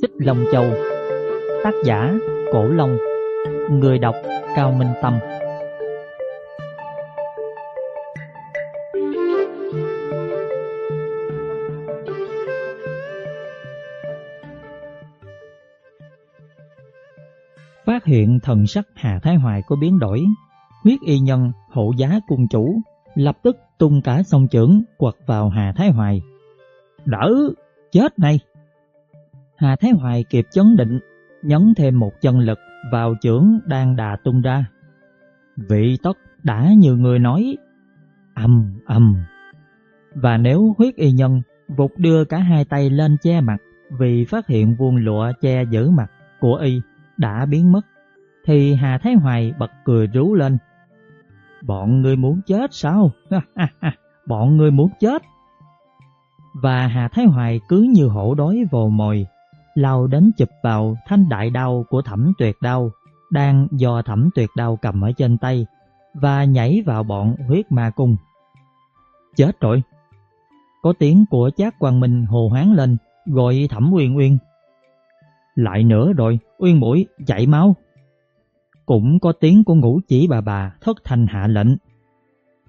Xích Long Châu. Tác giả Cổ Long. Người đọc Cao Minh Tâm. Phát hiện thần sắc Hà Thái Hoài có biến đổi Huyết y nhân hộ giá cung chủ Lập tức tung cả song trưởng quật vào Hà Thái Hoài. Đỡ, chết này! Hà Thái Hoài kịp chấn định, nhấn thêm một chân lực vào chưởng đang đà tung ra. Vị tất đã như người nói, ầm ầm. Và nếu huyết y nhân vụt đưa cả hai tay lên che mặt vì phát hiện vuông lụa che giữ mặt của y đã biến mất, thì Hà Thái Hoài bật cười rú lên. Bọn người muốn chết sao? Bọn người muốn chết. Và Hà Thái Hoài cứ như hổ đói vồ mồi, lao đến chụp vào thanh đại đao của thẩm tuyệt đao đang do thẩm tuyệt đao cầm ở trên tay và nhảy vào bọn huyết ma cung. Chết rồi! Có tiếng của chát quang minh hồ hoáng lên gọi thẩm uyên uyên. Lại nữa rồi, uyên mũi chạy máu. Cũng có tiếng của ngũ chỉ bà bà thất thành hạ lệnh.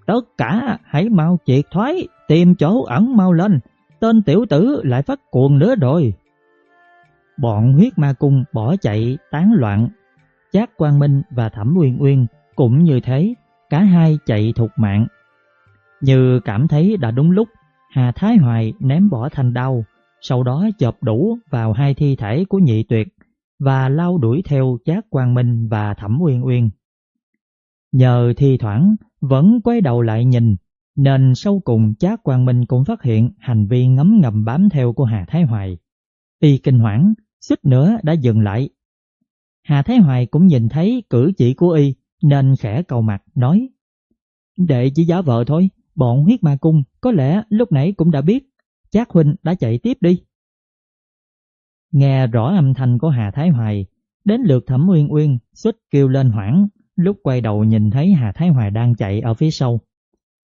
Tất cả hãy mau triệt thoái, tìm chỗ ẩn mau lên, tên tiểu tử lại phát cuồng nữa rồi. Bọn huyết ma cung bỏ chạy tán loạn. Chát Quang Minh và Thẩm Uyên Uyên cũng như thế, cả hai chạy thục mạng. Như cảm thấy đã đúng lúc, Hà Thái Hoài ném bỏ thanh đau, sau đó chộp đủ vào hai thi thể của nhị tuyệt và lao đuổi theo Chát Quang Minh và Thẩm Uyên Uyên. Nhờ thi thoảng vẫn quay đầu lại nhìn, nên sau cùng Chát Quang Minh cũng phát hiện hành vi ngấm ngầm bám theo của Hà Thái Hoài. Y kinh hoảng suýt nữa đã dừng lại. Hà Thái Hoài cũng nhìn thấy cử chỉ của y nên khẽ cầu mặt nói Đệ chỉ giả vợ thôi, bọn huyết ma cung có lẽ lúc nãy cũng đã biết, Chát Huynh đã chạy tiếp đi. Nghe rõ âm thanh của Hà Thái Hoài, đến lượt Thẩm Uyên Uyên suýt kêu lên hoảng lúc quay đầu nhìn thấy Hà Thái Hoài đang chạy ở phía sau.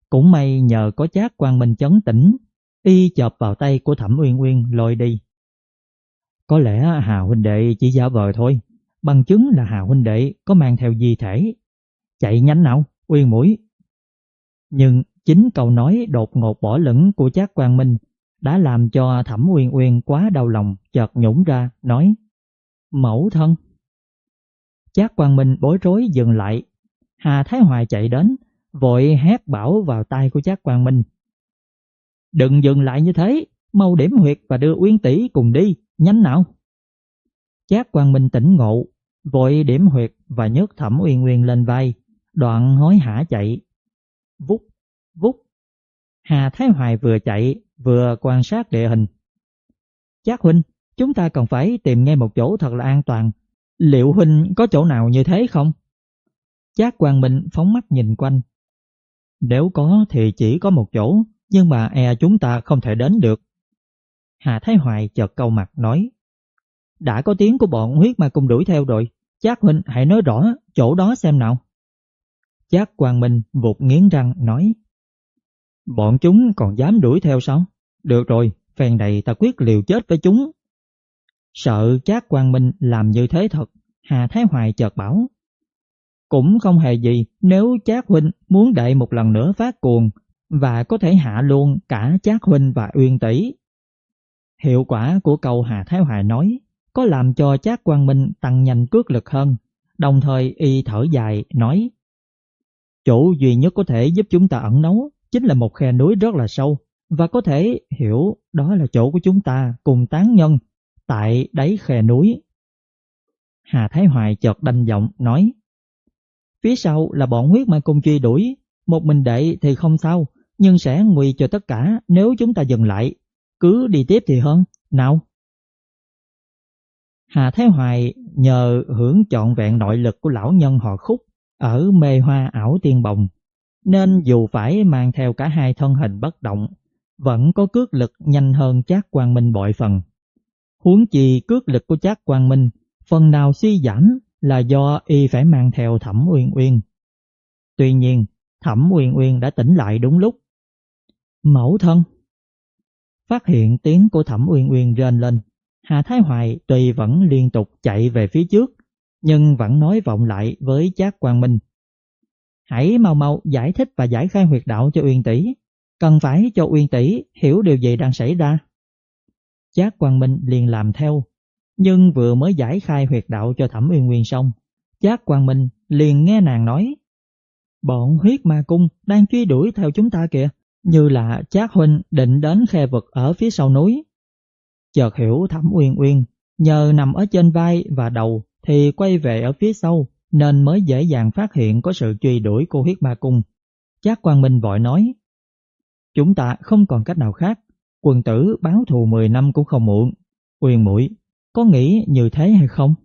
Cũng may nhờ có Chát Quan Minh chấn tĩnh, y chộp vào tay của Thẩm Uyên Uyên lôi đi. Có lẽ Hà huynh đệ chỉ giả vờ thôi, bằng chứng là Hà huynh đệ có mang theo di thể. Chạy nhanh nào, uyên mũi. Nhưng chính câu nói đột ngột bỏ lửng của Trác Quang Minh đã làm cho Thẩm Uyên Uyên quá đau lòng, chợt nhũng ra, nói Mẫu thân. Trác Quang Minh bối rối dừng lại. Hà Thái Hoài chạy đến, vội hét bảo vào tay của Trác Quang Minh. Đừng dừng lại như thế, mau điểm huyệt và đưa Uyên tỷ cùng đi, nhanh nào. Chát Quang Minh tỉnh ngộ, vội điểm huyệt và nhấc Thẩm Uyên Nguyên lên vai, đoạn hối hả chạy. Vút, vút. Hà Thái Hoài vừa chạy, vừa quan sát địa hình. Chát Huynh, chúng ta cần phải tìm ngay một chỗ thật là an toàn. Liệu Huynh có chỗ nào như thế không? Chát Quang Minh phóng mắt nhìn quanh. Nếu có thì chỉ có một chỗ, nhưng mà e chúng ta không thể đến được. Hà Thái Hoài chợt câu mặt nói Đã có tiếng của bọn huyết ma cùng đuổi theo rồi Chát huynh hãy nói rõ chỗ đó xem nào Chát Quang Minh vụt nghiến răng nói Bọn chúng còn dám đuổi theo sao? Được rồi, phèn này ta quyết liều chết với chúng Sợ Chát Quang Minh làm như thế thật Hà Thái Hoài chợt bảo Cũng không hề gì nếu Chát Huynh muốn đợi một lần nữa phát cuồng và có thể hạ luôn cả Chát Huynh và Uyên Tỷ. Hiệu quả của câu Hà Thái Hoài nói có làm cho Trác Quang Minh tăng nhanh cước lực hơn, đồng thời y thở dài nói Chỗ duy nhất có thể giúp chúng ta ẩn nấu chính là một khe núi rất là sâu và có thể hiểu đó là chỗ của chúng ta cùng tán nhân tại đáy khe núi. Hà Thái Hoài chợt đanh giọng nói Phía sau là bọn huyết ma cung truy đuổi, một mình đệ thì không sao, nhưng sẽ nguy cho tất cả nếu chúng ta dừng lại cứ đi tiếp thì hơn, nào. Hà Thái Hoài nhờ hưởng trọn vẹn nội lực của lão nhân họ khúc ở mê hoa ảo tiên bồng, nên dù phải mang theo cả hai thân hình bất động, vẫn có cước lực nhanh hơn Trác Quang Minh bội phần. Huống chi cước lực của Trác Quang Minh phần nào suy giảm là do y phải mang theo Thẩm Uyên Uyên. Tuy nhiên, Thẩm Uyên Uyên đã tỉnh lại đúng lúc. Mẫu thân Phát hiện tiếng của Thẩm Uyên Uyên rên lên, Hà Thái Hoài tuy vẫn liên tục chạy về phía trước, nhưng vẫn nói vọng lại với Trác Quang Minh. Hãy mau mau giải thích và giải khai huyệt đạo cho Uyên Tỷ, cần phải cho Uyên Tỷ hiểu điều gì đang xảy ra. Trác Quang Minh liền làm theo, nhưng vừa mới giải khai huyệt đạo cho Thẩm Uyên uyên xong, Trác Quang Minh liền nghe nàng nói: "Bọn huyết ma cung đang truy đuổi theo chúng ta kìa." Như là Trác huynh định đến khe vực ở phía sau núi. Chợt hiểu Thẩm Uyên Uyên nhờ nằm ở trên vai và đầu thì quay về ở phía sau nên mới dễ dàng phát hiện có sự truy đuổi cô huyết ma cung. Trác Quang Minh vội nói: "Chúng ta không còn cách nào khác, quần tử báo thù 10 năm cũng không muộn. Uyên muội, có nghĩ như thế hay không?"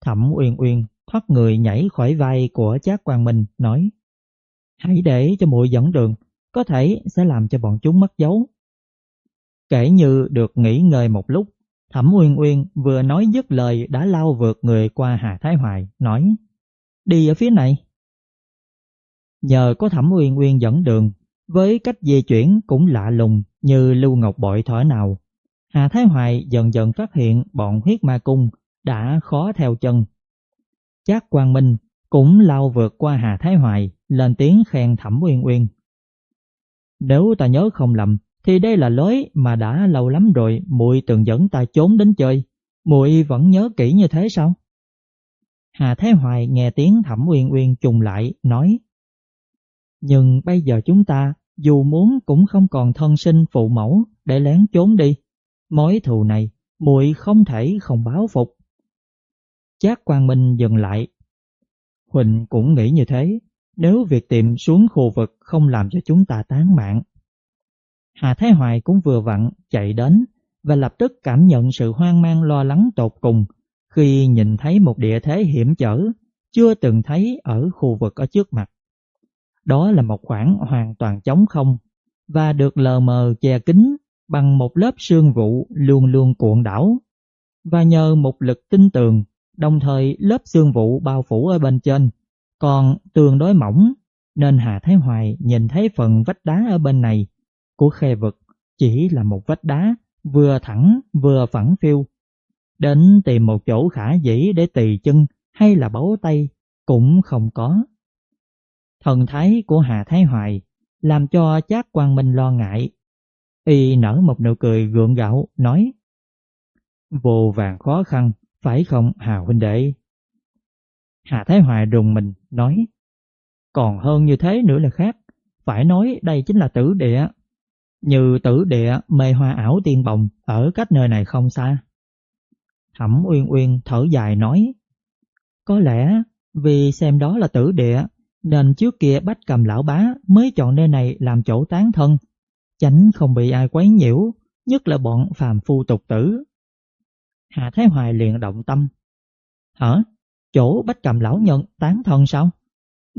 Thẩm Uyên Uyên thoát người nhảy khỏi vai của Trác Quang Minh nói: "Hãy để cho muội dẫn đường." Có thể sẽ làm cho bọn chúng mất dấu. Kể như được nghỉ ngơi một lúc, Thẩm Uyên Uyên vừa nói dứt lời đã lao vượt người qua Hà Thái Hoài, nói Đi ở phía này. Nhờ có Thẩm Uyên Uyên dẫn đường, với cách di chuyển cũng lạ lùng như Lưu Ngọc Bội thở nào, Hà Thái Hoài dần dần phát hiện bọn huyết ma cung đã khó theo chân. Chác Quang Minh cũng lao vượt qua Hà Thái Hoài, lên tiếng khen Thẩm Uyên Uyên. Nếu ta nhớ không lầm, thì đây là lối mà đã lâu lắm rồi muội từng dẫn ta trốn đến chơi. Muội vẫn nhớ kỹ như thế sao? Hà Thái Hoài nghe tiếng Thẩm Uyên Uyên trùng lại, nói Nhưng bây giờ chúng ta dù muốn cũng không còn thân sinh phụ mẫu để lén trốn đi. Mối thù này, muội không thể không báo phục. Chác Quang Minh dừng lại. Huỳnh cũng nghĩ như thế, nếu việc tìm xuống khu vực không làm cho chúng ta tán mạng. Hà Thái Hoài cũng vừa vặn chạy đến và lập tức cảm nhận sự hoang mang lo lắng tột cùng khi nhìn thấy một địa thế hiểm trở chưa từng thấy ở khu vực ở trước mặt. Đó là một khoảng hoàn toàn trống không và được lờ mờ che kín bằng một lớp sương vụ luôn luôn cuộn đảo. Và nhờ một lực tinh tường, đồng thời lớp sương vụ bao phủ ở bên trên còn tường đối mỏng nên Hà Thái Hoài nhìn thấy phần vách đá ở bên này của khe vực chỉ là một vách đá vừa thẳng vừa phẳng phiêu. Đến tìm một chỗ khả dĩ để tỳ chân hay là bấu tay cũng không có. Thần thái của Hà Thái Hoài làm cho Trác Quang Minh lo ngại. Y nở một nụ cười gượng gạo nói Vô vàng khó khăn, phải không Hà huynh đệ? Hà Thái Hoài rùng mình, nói, Còn hơn như thế nữa là khác, Phải nói đây chính là tử địa. Như tử địa mê hoa ảo tiên bồng Ở cách nơi này không xa. Thẩm Uyên Uyên thở dài nói, Có lẽ vì xem đó là tử địa, Nên trước kia bách cầm lão bá Mới chọn nơi này làm chỗ tán thân Tránh không bị ai quấy nhiễu, Nhất là bọn phàm phu tục tử. Hà Thái Hoài liền động tâm, Hả? Chỗ bách cầm lão nhân tán thân sao?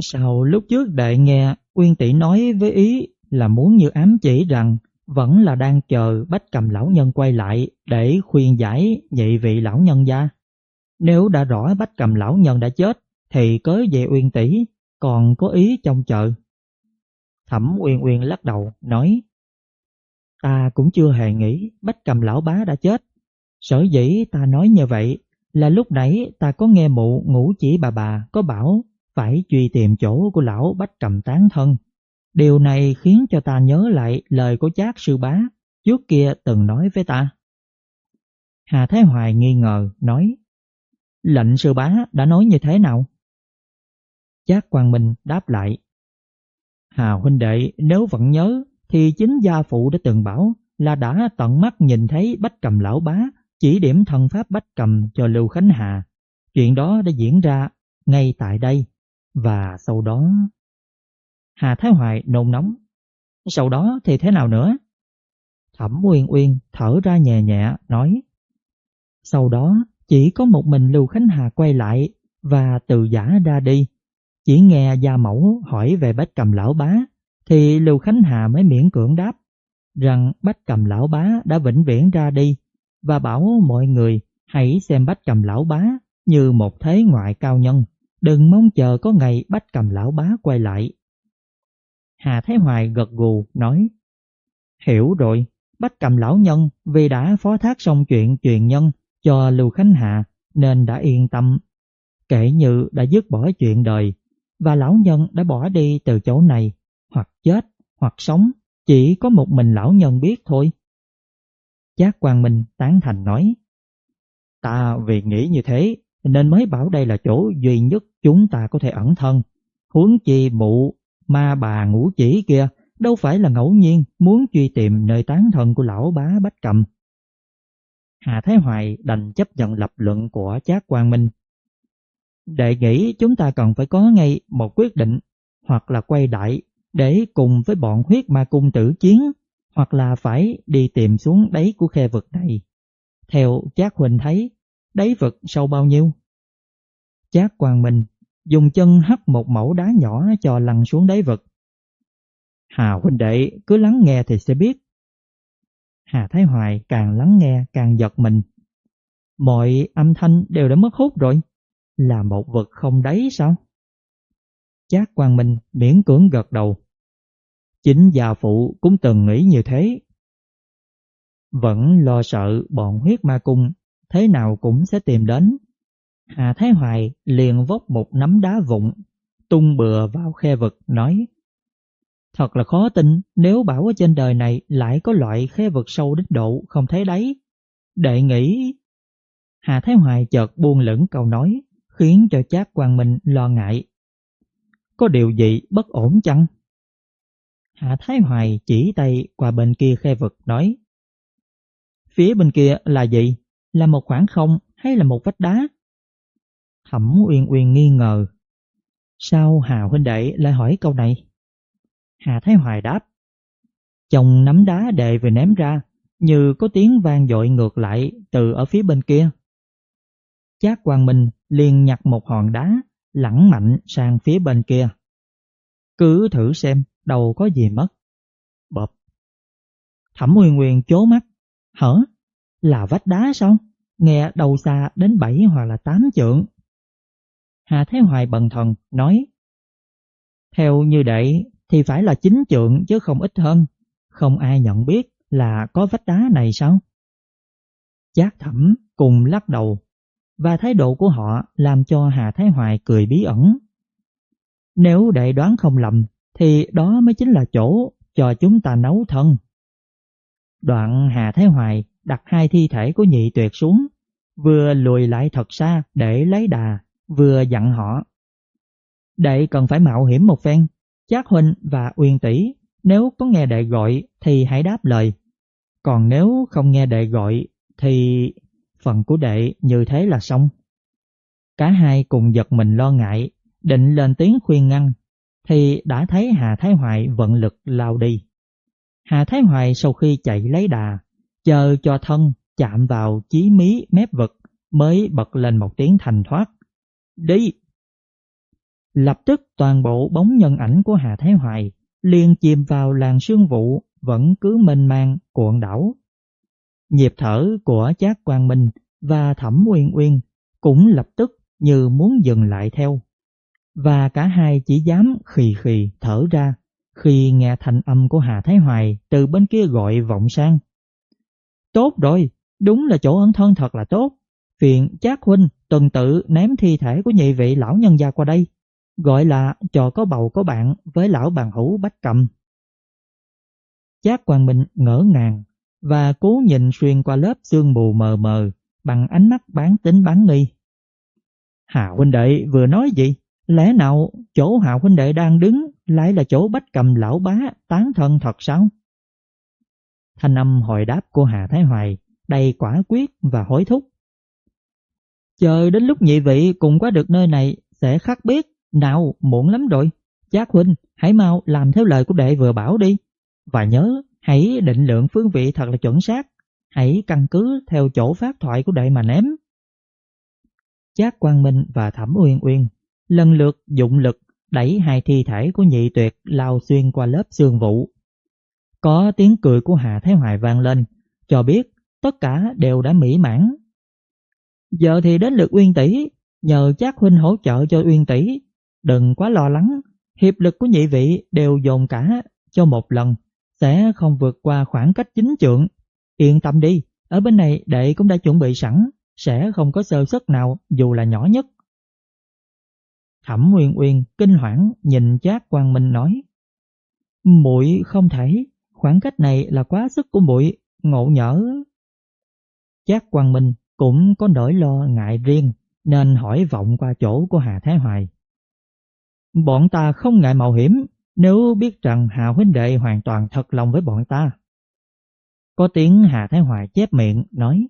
Sao lúc trước đệ nghe Quyên tỷ nói với ý là muốn như ám chỉ rằng vẫn là đang chờ bách cầm lão nhân quay lại để khuyên giải nhị vị lão nhân gia. Nếu đã rõ bách cầm lão nhân đã chết, thì cớ về Uyên tỷ, còn có ý trong chợ. Thẩm Uyên Uyên lắc đầu, nói, Ta cũng chưa hề nghĩ bách cầm lão bá đã chết. Sở dĩ ta nói như vậy là lúc nãy ta có nghe mụ ngủ chỉ bà bà, có bảo phải truy tìm chỗ của lão bách cầm tán thân. Điều này khiến cho ta nhớ lại lời của chác sư bá trước kia từng nói với ta. Hà Thái Hoài nghi ngờ, nói, Lệnh sư bá đã nói như thế nào? Chác Quang Minh đáp lại, Hà huynh đệ, nếu vẫn nhớ thì chính gia phụ đã từng bảo là đã tận mắt nhìn thấy bách cầm lão bá chỉ điểm thần pháp bách cầm cho Lưu Khánh Hà. Chuyện đó đã diễn ra ngay tại đây, và sau đó... Hà Thái Hoài nôn nóng. Sau đó thì thế nào nữa? Thẩm Uyên Uyên thở ra nhẹ nhẹ, nói, Sau đó chỉ có một mình Lưu Khánh Hà quay lại và từ giả ra đi. Chỉ nghe gia mẫu hỏi về bách cầm lão bá, thì Lưu Khánh Hà mới miễn cưỡng đáp rằng bách cầm lão bá đã vĩnh viễn ra đi và bảo mọi người hãy xem bách cầm lão bá như một thế ngoại cao nhân, đừng mong chờ có ngày bách cầm lão bá quay lại. Hà Thái Hoài gật gù nói, hiểu rồi, Bách cầm lão nhân vì đã phó thác xong chuyện truyền nhân cho Lưu Khánh Hạ nên đã yên tâm. Kể như đã dứt bỏ chuyện đời và lão nhân đã bỏ đi từ chỗ này hoặc chết hoặc sống chỉ có một mình lão nhân biết thôi. Giác Quang Minh tán thành nói, Ta vì nghĩ như thế nên mới bảo đây là chỗ duy nhất chúng ta có thể ẩn thân. Huống chi mụ, ma bà ngũ chỉ kia đâu phải là ngẫu nhiên muốn truy tìm nơi tán thân của lão bá Bách Cầm. Hà Thái Hoài đành chấp nhận lập luận của Trác Quang Minh. Đệ nghĩ chúng ta cần phải có ngay một quyết định hoặc là quay đại để cùng với bọn huyết ma cung tử chiến hoặc là phải đi tìm xuống đáy của khe vực này. Theo Trác Huỳnh thấy, đáy vực sâu bao nhiêu? Trác Quang Minh dùng chân hất một mẫu đá nhỏ cho lăn xuống đáy vực. Hà huynh đệ cứ lắng nghe thì sẽ biết. Hà Thái Hoài càng lắng nghe càng giật mình. Mọi âm thanh đều đã mất hút rồi. Là một vật không đáy sao? Chát Quang Minh miễn cưỡng gật đầu. Chính già phụ cũng từng nghĩ như thế. Vẫn lo sợ bọn huyết ma cung thế nào cũng sẽ tìm đến. Hà Thái Hoài liền vốc một nắm đá vụn, tung bừa vào khe vực nói Thật là khó tin nếu bảo ở trên đời này lại có loại khe vực sâu đến độ không thấy đáy. Đệ nghĩ... Hà Thái Hoài chợt buông lửng câu nói, khiến cho chát Quang Minh lo ngại. Có điều gì bất ổn chăng? Hạ Thái Hoài chỉ tay qua bên kia khe vực nói, Phía bên kia là gì? Là một khoảng không hay là một vách đá? Thẩm Uyên Uyên nghi ngờ Sao Hà huynh đệ lại hỏi câu này? Hà Thái Hoài đáp, Chồng nắm đá đệ vừa ném ra, Như có tiếng vang dội ngược lại từ ở phía bên kia Chát Quang Minh liền nhặt một hòn đá lẳng mạnh sang phía bên kia Cứ thử xem đâu có gì mất Bập Thẩm Nguyên Nguyên chố mắt Hở? Là vách đá sao? Nghe đầu xa đến bảy hoặc là tám trượng Hà Thái Hoài bần thần, nói Theo như đệ, thì phải là chín trượng chứ không ít hơn. Không ai nhận biết là có vách đá này sao? Chát thẩm cùng lắc đầu, và thái độ của họ làm cho Hà Thái Hoài cười bí ẩn. Nếu đệ đoán không lầm thì đó mới chính là chỗ cho chúng ta nấu thân. Đoạn Hà Thái Hoài đặt hai thi thể của nhị tuyệt xuống, vừa lùi lại thật xa để lấy đà, vừa dặn họ. Đệ cần phải mạo hiểm một phen, Chát Huynh và Uyên Tỷ nếu có nghe đệ gọi thì hãy đáp lời. Còn nếu không nghe đệ gọi thì phần của đệ như thế là xong. Cả hai cùng giật mình lo ngại, định lên tiếng khuyên ngăn, thì đã thấy Hà Thái Hoài vận lực lao đi. Hà Thái Hoài sau khi chạy lấy đà, chờ cho thân chạm vào chí mí mép vực mới bật lên một tiếng thành thoát. Đi! Lập tức toàn bộ bóng nhân ảnh của Hà Thái Hoài liền chìm vào làng sương vụ vẫn cứ mênh mang cuộn đảo. Nhịp thở của Chát Quang Minh và Thẩm Uyên Uyên cũng lập tức như muốn dừng lại theo. Và cả hai chỉ dám khì khì thở ra khi nghe thanh âm của Hà Thái Hoài từ bên kia gọi vọng sang. Tốt rồi, đúng là chỗ ẩn thân thật là tốt. Phiền Chát Huynh tuần tự ném thi thể của nhị vị lão nhân gia qua đây gọi là trò có bầu có bạn với lão bàn hữu bách cầm. Chát Quang Minh ngỡ ngàng và cố nhìn xuyên qua lớp sương mù mờ mờ bằng ánh mắt bán tính bán nghi. Hà huynh đệ vừa nói gì? Lẽ nào chỗ hạ huynh đệ đang đứng lại là chỗ bách cầm lão bá tán thân thật sao? Thanh âm hồi đáp của Hà Thái Hoài đầy quả quyết và hối thúc. Chờ đến lúc nhị vị cùng qua được nơi này sẽ khắc biết nào, muộn lắm rồi. Giác huynh, hãy mau làm theo lời của đệ vừa bảo đi. Và nhớ, hãy định lượng phương vị thật là chuẩn xác. Hãy căn cứ theo chỗ phát thoại của đệ mà ném. Giác Quang Minh và Thẩm Uyên Uyên lần lượt dụng lực đẩy hai thi thể của nhị tuyệt lao xuyên qua lớp xương vụ. Có tiếng cười của Hà Thái Hoài vang lên, cho biết tất cả đều đã mỹ mãn. Giờ thì đến lượt Uyên tỷ, nhờ chắc huynh hỗ trợ cho Uyên tỷ Đừng quá lo lắng, hiệp lực của nhị vị đều dồn cả cho một lần, sẽ không vượt qua khoảng cách chính trượng. Yên tâm đi, ở bên này đệ cũng đã chuẩn bị sẵn, sẽ không có sơ suất nào dù là nhỏ nhất. Thẩm Nguyên Uyên kinh hoảng nhìn Trác Quang Minh nói: "Muội không thể, khoảng cách này là quá sức của muội, ngộ nhỡ." Trác Quang Minh cũng có nỗi lo ngại riêng nên hỏi vọng qua chỗ của Hà Thái Hoài. Bọn ta không ngại mạo hiểm nếu biết rằng Hà huynh đệ hoàn toàn thật lòng với bọn ta. Có tiếng Hà Thái Hoài chép miệng nói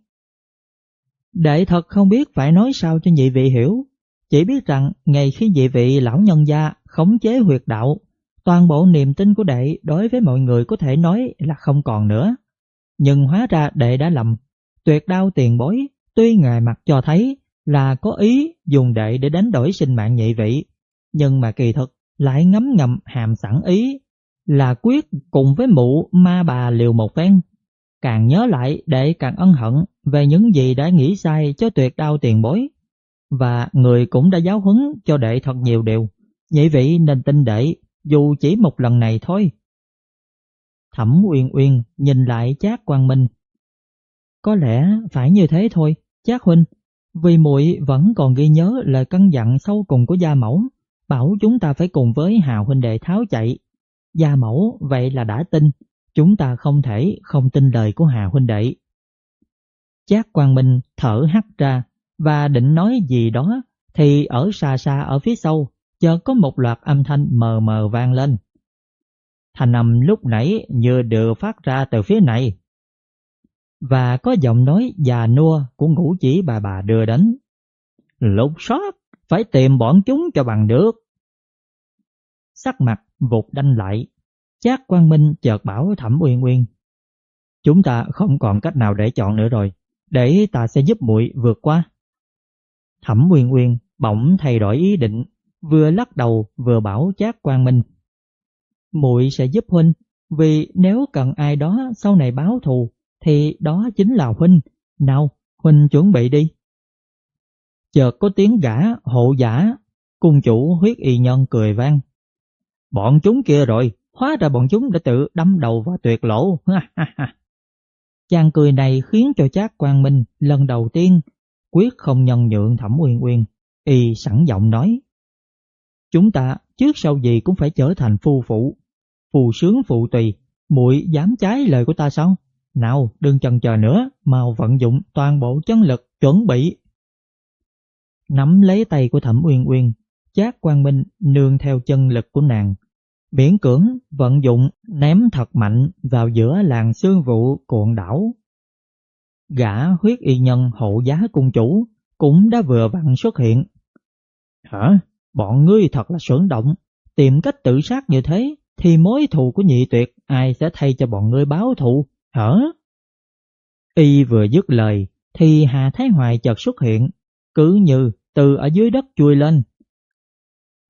Đệ thật không biết phải nói sao cho nhị vị hiểu chỉ biết rằng ngày khi nhị vị lão nhân gia khống chế huyệt đạo, Toàn bộ niềm tin của đệ đối với mọi người có thể nói là không còn nữa. Nhưng hóa ra đệ đã lầm. Tuyệt đau tiền bối, Tuy ngài mặt cho thấy là có ý dùng đệ để đánh đổi sinh mạng nhị vị, Nhưng mà kỳ thực lại ngấm ngầm hàm sẵn ý là quyết cùng với mụ ma bà liều một phen. Càng nhớ lại, đệ càng ân hận về những gì đã nghĩ sai cho tuyệt đau tiền bối. Và người cũng đã giáo huấn cho đệ thật nhiều điều. Nhị vị nên tin đệ, dù chỉ một lần này thôi. Thẩm Uyên Uyên nhìn lại Trác Quang Minh. Có lẽ phải như thế thôi, Trác huynh, vì muội vẫn còn ghi nhớ lời căn dặn sâu cùng của gia mẫu, bảo chúng ta phải cùng với Hào huynh đệ tháo chạy. Gia mẫu vậy là đã tin, chúng ta không thể không tin lời của Hà huynh đệ. Chát Quang Minh thở hắt ra và định nói gì đó thì ở xa xa ở phía sau chợt có một loạt âm thanh mờ mờ vang lên. Thanh âm lúc nãy như được phát ra từ phía này. Và có giọng nói già nua của ngũ chỉ bà bà đưa đến. Lục soát, phải tìm bọn chúng cho bằng được. Sắc mặt vụt đanh lại, Chát Quang Minh chợt bảo Thẩm Uyên Uyên Chúng ta không còn cách nào để chọn nữa rồi Để ta sẽ giúp muội vượt qua Thẩm Nguyên Nguyên bỗng thay đổi ý định, Vừa lắc đầu vừa bảo Chát Quang Minh. Muội sẽ giúp Huynh, Vì nếu cần ai đó sau này báo thù, Thì đó chính là Huynh. Nào, Huynh chuẩn bị đi. Chợt có tiếng gã hộ giả, Cung chủ huyết y nhân cười vang. Bọn chúng kia rồi, Hóa ra bọn chúng đã tự đâm đầu vào tuyệt lỗ. Chàng cười này khiến cho Trác Quang Minh lần đầu tiên quyết không nhân nhượng Thẩm Uyên Uyên. Y sẵn giọng nói. Chúng ta trước sau gì cũng phải trở thành phu phụ. Phù sướng phụ tùy, muội dám trái lời của ta sao? Nào, đừng chần chờ nữa, mau vận dụng toàn bộ chân lực chuẩn bị. Nắm lấy tay của Thẩm Uyên Uyên, Trác Quang Minh nương theo chân lực của nàng Miễn cưỡng vận dụng ném thật mạnh vào giữa làng xương vụ cuộn đảo. Gã huyết y nhân hộ giá cung chủ cũng đã vừa vặn xuất hiện. Hả? Bọn ngươi thật là sưởng động, tìm cách tự sát như thế thì mối thù của nhị tuyệt ai sẽ thay cho bọn ngươi báo thù, hả? Y vừa dứt lời thì Hà Thái Hoài chợt xuất hiện, cứ như từ ở dưới đất chui lên.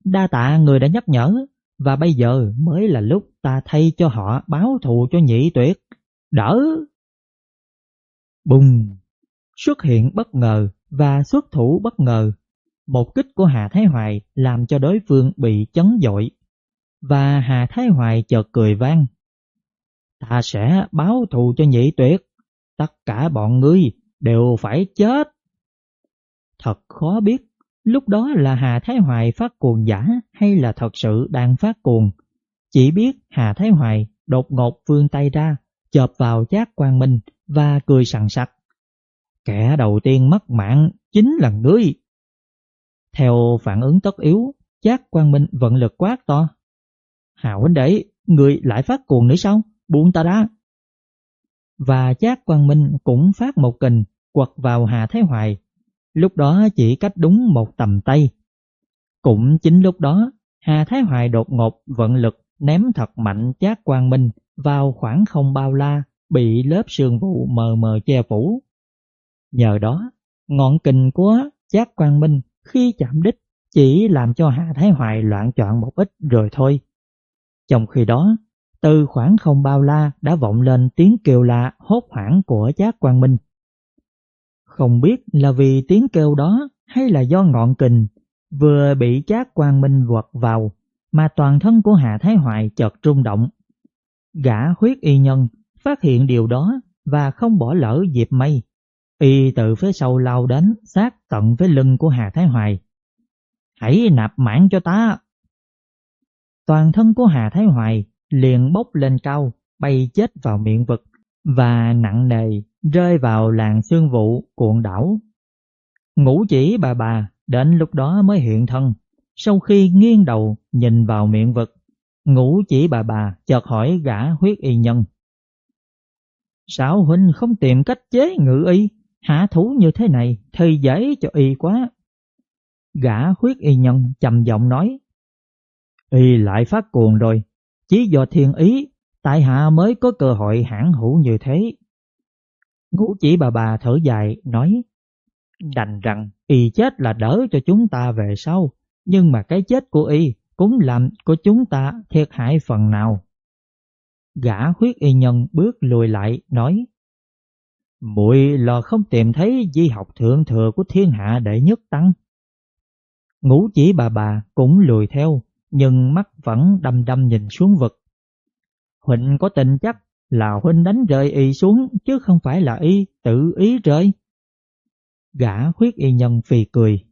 Đa tạ người đã nhắc nhở, và bây giờ mới là lúc ta thay cho họ báo thù cho nhị tuyệt. Đỡ! Bùng! Xuất hiện bất ngờ và xuất thủ bất ngờ. Một kích của Hà Thái Hoài làm cho đối phương bị chấn dội. Và Hà Thái Hoài chợt cười vang. Ta sẽ báo thù cho nhị tuyệt. Tất cả bọn ngươi đều phải chết. Thật khó biết Lúc đó là Hà Thái Hoài phát cuồng giả hay là thật sự đang phát cuồng. Chỉ biết Hà Thái Hoài đột ngột vươn tay ra, chộp vào giác quang minh và cười sằng sặc. Kẻ đầu tiên mất mạng chính là ngươi. Theo phản ứng tất yếu, giác quang minh vận lực quát to. Hào huynh đệ, người lại phát cuồng nữa sao? Buông ta ra. Và giác quang minh cũng phát một kình quật vào Hà Thái Hoài lúc đó chỉ cách đúng một tầm tay. Cũng chính lúc đó, Hà Thái Hoài đột ngột vận lực ném thật mạnh chát quang minh vào khoảng không bao la bị lớp sương vụ mờ mờ che phủ. Nhờ đó, ngọn kình của chát quang minh khi chạm đích chỉ làm cho hạ Thái Hoài loạn chọn một ít rồi thôi. Trong khi đó, từ khoảng không bao la đã vọng lên tiếng kêu la hốt hoảng của chát quang minh. Không biết là vì tiếng kêu đó hay là do ngọn kình vừa bị chát quang minh vọt vào mà toàn thân của Hạ Thái Hoài chợt rung động. Gã huyết y nhân phát hiện điều đó và không bỏ lỡ dịp may. Y từ phía sau lao đến sát tận với lưng của Hà Thái Hoài. Hãy nạp mãn cho ta! Toàn thân của Hà Thái Hoài liền bốc lên cao, bay chết vào miệng vực và nặng nề rơi vào làng xương vụ cuộn đảo. Ngũ chỉ bà bà đến lúc đó mới hiện thân, sau khi nghiêng đầu nhìn vào miệng vực, ngũ chỉ bà bà chợt hỏi gã huyết y nhân. Sao huynh không tìm cách chế ngự y, hạ thủ như thế này thì dễ cho y quá. Gã huyết y nhân trầm giọng nói. Y lại phát cuồng rồi, chỉ do thiên ý, tại hạ mới có cơ hội hãn hữu như thế. Ngũ chỉ bà bà thở dài nói, đành rằng y chết là đỡ cho chúng ta về sau, nhưng mà cái chết của y cũng làm của chúng ta thiệt hại phần nào. Gã huyết y nhân bước lùi lại nói, muội là không tìm thấy di học thượng thừa của thiên hạ đệ nhất tăng. Ngũ chỉ bà bà cũng lùi theo, nhưng mắt vẫn đăm đăm nhìn xuống vực. Huỳnh có tình chắc là Huynh đánh rơi y xuống chứ không phải là y tự ý rơi. Gã huyết y nhân phì cười.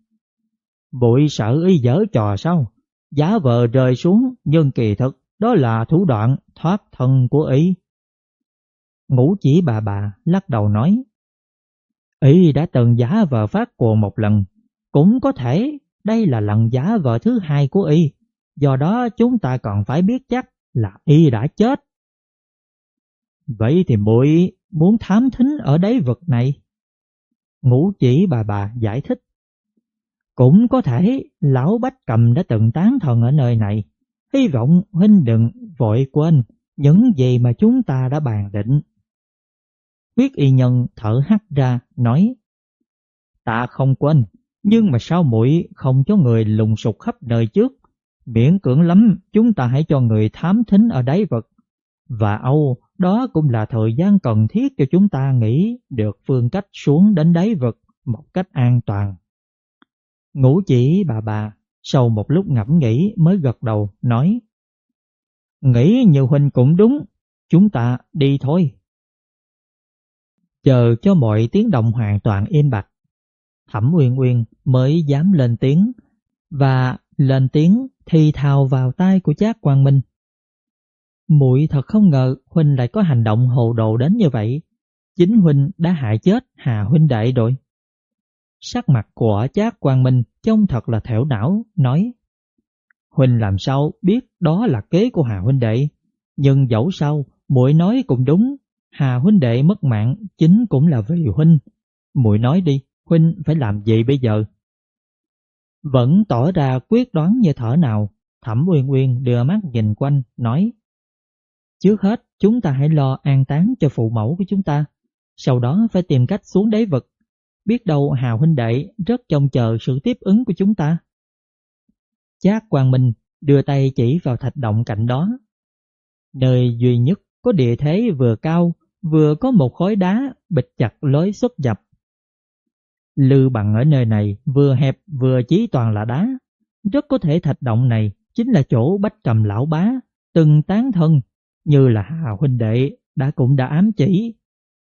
Bụi sợ y dở trò sao? Giá vợ rơi xuống nhưng kỳ thực đó là thủ đoạn thoát thân của ý. Ngũ chỉ bà bà lắc đầu nói. ý đã từng giá vợ phát cuồng một lần, cũng có thể đây là lần giá vợ thứ hai của y. Do đó chúng ta còn phải biết chắc là y đã chết. Vậy thì muội muốn thám thính ở đáy vực này. Ngũ chỉ bà bà giải thích. Cũng có thể lão Bách Cầm đã từng tán thần ở nơi này. Hy vọng huynh đừng vội quên những gì mà chúng ta đã bàn định. Huyết y nhân thở hắt ra, nói Ta không quên, nhưng mà sao muội không cho người lùng sục khắp nơi trước? Miễn cưỡng lắm, chúng ta hãy cho người thám thính ở đáy vực. Và Âu, đó cũng là thời gian cần thiết cho chúng ta nghĩ được phương cách xuống đến đáy vực một cách an toàn. Ngũ chỉ bà bà, sau một lúc ngẫm nghĩ mới gật đầu, nói Nghĩ như huynh cũng đúng, chúng ta đi thôi. Chờ cho mọi tiếng động hoàn toàn im bặt, Thẩm Uyên Uyên mới dám lên tiếng và lên tiếng thì thào vào tai của Trác Quang Minh. Muội thật không ngờ huynh lại có hành động hồ đồ đến như vậy. Chính huynh đã hại chết Hà huynh đệ rồi. Sắc mặt của Trác Quang Minh trông thật là thẻo não, nói Huynh làm sao biết đó là kế của Hà huynh đệ, nhưng dẫu sao muội nói cũng đúng, Hà huynh đệ mất mạng chính cũng là vì huynh. Muội nói đi, huynh phải làm gì bây giờ? Vẫn tỏ ra quyết đoán như thở nào, Thẩm Uyên Uyên đưa mắt nhìn quanh, nói Trước hết, chúng ta hãy lo an táng cho phụ mẫu của chúng ta, sau đó phải tìm cách xuống đáy vực. Biết đâu Hào huynh đệ rất trông chờ sự tiếp ứng của chúng ta. Chác Quang Minh đưa tay chỉ vào thạch động cạnh đó. Nơi duy nhất có địa thế vừa cao, vừa có một khối đá bịch chặt lối xuất nhập. Lư bằng ở nơi này vừa hẹp vừa chí toàn là đá. Rất có thể thạch động này chính là chỗ bách cầm lão bá, từng tán thân, như là Hà huynh đệ đã cũng đã ám chỉ.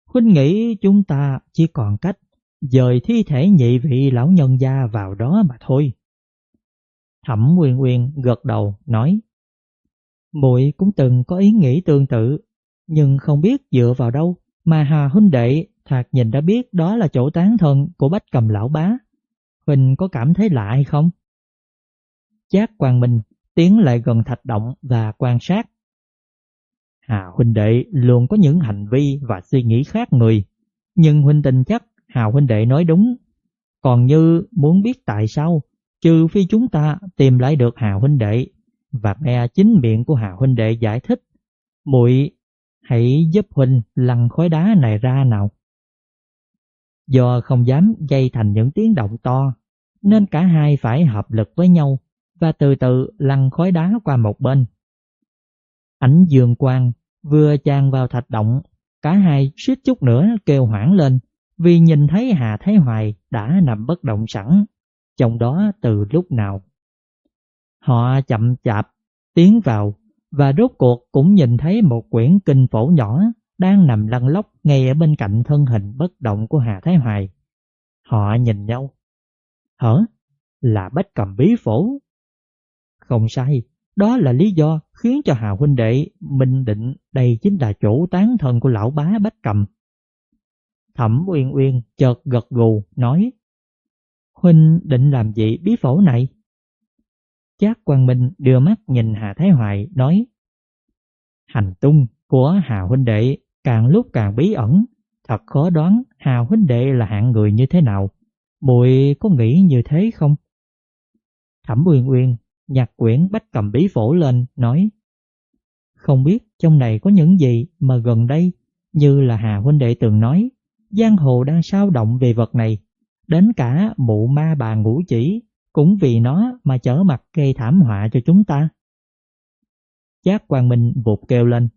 Huynh nghĩ chúng ta chỉ còn cách dời thi thể nhị vị lão nhân gia vào đó mà thôi. Thẩm Nguyên Nguyên gật đầu nói muội cũng từng có ý nghĩ tương tự, nhưng không biết dựa vào đâu mà Hà huynh đệ Thạc nhìn đã biết đó là chỗ tán thân của bách cầm lão bá. Huynh có cảm thấy lạ hay không? Chát Quang Minh tiến lại gần thạch động và quan sát. Hà huynh đệ luôn có những hành vi và suy nghĩ khác người, nhưng huynh tin chắc Hào huynh đệ nói đúng. Còn như muốn biết tại sao, trừ phi chúng ta tìm lại được Hào huynh đệ và nghe chính miệng của Hào huynh đệ giải thích, muội hãy giúp huynh lăn khối đá này ra nào. Do không dám gây thành những tiếng động to, nên cả hai phải hợp lực với nhau và từ từ lăn khói đá qua một bên. Ánh dương quang vừa tràn vào thạch động, cả hai suýt chút nữa kêu hoảng lên vì nhìn thấy Hà Thái Hoài đã nằm bất động sẵn, trong đó từ lúc nào. Họ chậm chạp tiến vào và rốt cuộc cũng nhìn thấy một quyển kinh phổ nhỏ đang nằm lăn lóc ngay ở bên cạnh thân hình bất động của Hà Thái Hoài. Họ nhìn nhau. Hở? Là bách cầm bí phổ. Không sai, đó là lý do khiến cho Hà huynh đệ minh định đây chính là chỗ tán thân của lão bá bách cầm. Thẩm Uyên Uyên chợt gật gù nói Huynh định làm gì bí phổ này? Chác Quang Minh đưa mắt nhìn Hà Thái Hoài nói Hành tung của Hà huynh đệ càng lúc càng bí ẩn, thật khó đoán Hà huynh đệ là hạng người như thế nào. Muội có nghĩ như thế không? Thẩm Uyên Uyên nhặt quyển bách cầm bí phổ lên nói Không biết trong này có những gì mà gần đây như là Hà huynh đệ từng nói giang hồ đang sao động về vật này đến cả mụ ma bà ngũ chỉ cũng vì nó mà chở mặt gây thảm họa cho chúng ta. Chát Quang Minh vụt kêu lên.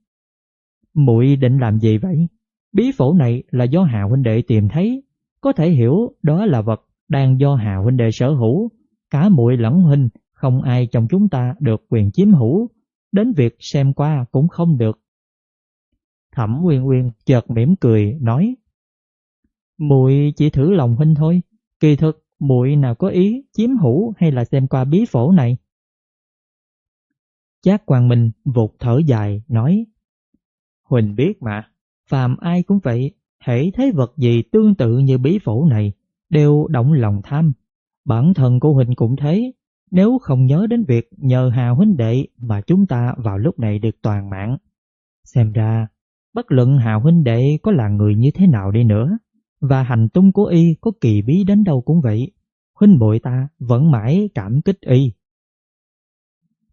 muội định làm gì vậy? Bí phổ này là do Hà huynh đệ tìm thấy, có thể hiểu đó là vật đang do Hà huynh đệ sở hữu, cả muội lẫn huynh không ai trong chúng ta được quyền chiếm hữu, đến việc xem qua cũng không được. Thẩm Nguyên Nguyên chợt mỉm cười nói: "Muội chỉ thử lòng huynh thôi, kỳ thực muội nào có ý chiếm hữu hay là xem qua bí phổ này?" Chát Quang Minh vụt thở dài nói: "Huỳnh biết mà, phàm ai cũng vậy, hễ thấy vật gì tương tự như bí phổ này đều động lòng tham. Bản thân của Huỳnh cũng thế, nếu không nhớ đến việc nhờ Hà huynh đệ mà chúng ta vào lúc này được toàn mạng. Xem ra, bất luận Hà huynh đệ có là người như thế nào đi nữa, và hành tung của y có kỳ bí đến đâu cũng vậy, huynh bội ta vẫn mãi cảm kích y.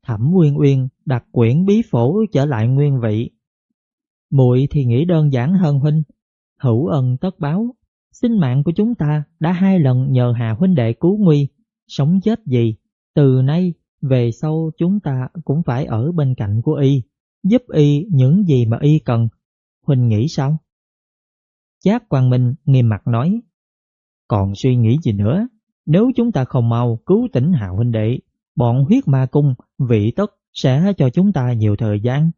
Thẩm uyên Uyên đặt quyển bí phổ trở lại nguyên vị. Muội thì nghĩ đơn giản hơn huynh, hữu ân tất báo, sinh mạng của chúng ta đã hai lần nhờ Hà huynh đệ cứu nguy, sống chết gì từ nay về sau chúng ta cũng phải ở bên cạnh của y, giúp y những gì mà y cần. Huynh nghĩ sao? Giác Quang Minh nghiêm mặt nói, còn suy nghĩ gì nữa? Nếu chúng ta không mau cứu tỉnh Hạo huynh đệ, bọn huyết ma cung, vị tất sẽ cho chúng ta nhiều thời gian.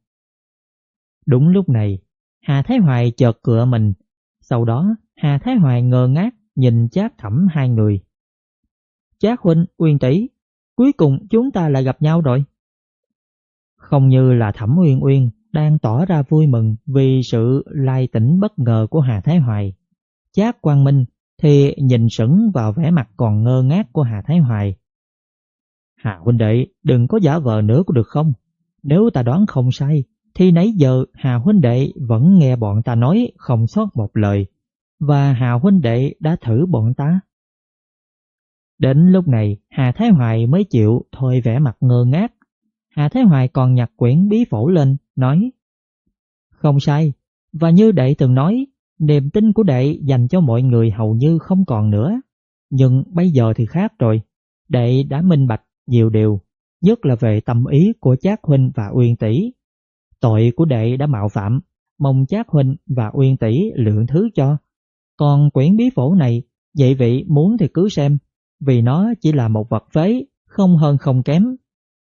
Đúng lúc này, Hà Thái Hoài chợt cựa mình, sau đó Hà Thái Hoài ngơ ngác nhìn chát thẩm hai người. Chát huynh, uyên tỷ, Cuối cùng chúng ta lại gặp nhau rồi. Không như là Thẩm Uyên Uyên đang tỏ ra vui mừng vì sự lai tỉnh bất ngờ của Hà Thái Hoài. Chát Quang Minh thì nhìn sững vào vẻ mặt còn ngơ ngác của Hà Thái Hoài. Hà huynh đệ, đừng có giả vờ nữa có được không? Nếu ta đoán không sai, thì nãy giờ Hà huynh đệ vẫn nghe bọn ta nói không sót một lời, và Hà huynh đệ đã thử bọn ta. Đến lúc này Hà Thái Hoài mới chịu thôi vẻ mặt ngơ ngác. Hà Thế Hoài còn nhặt quyển bí phổ lên, nói Không sai, và như đệ từng nói, niềm tin của đệ dành cho mọi người hầu như không còn nữa. Nhưng bây giờ thì khác rồi, đệ đã minh bạch nhiều điều, nhất là về tâm ý của Chát Huynh và Uyên Tỷ. Tội của đệ đã mạo phạm, mong Chát Huynh và Uyên Tỷ lượng thứ cho. Còn quyển bí phổ này, vậy vị muốn thì cứ xem, vì nó chỉ là một vật phế, không hơn không kém.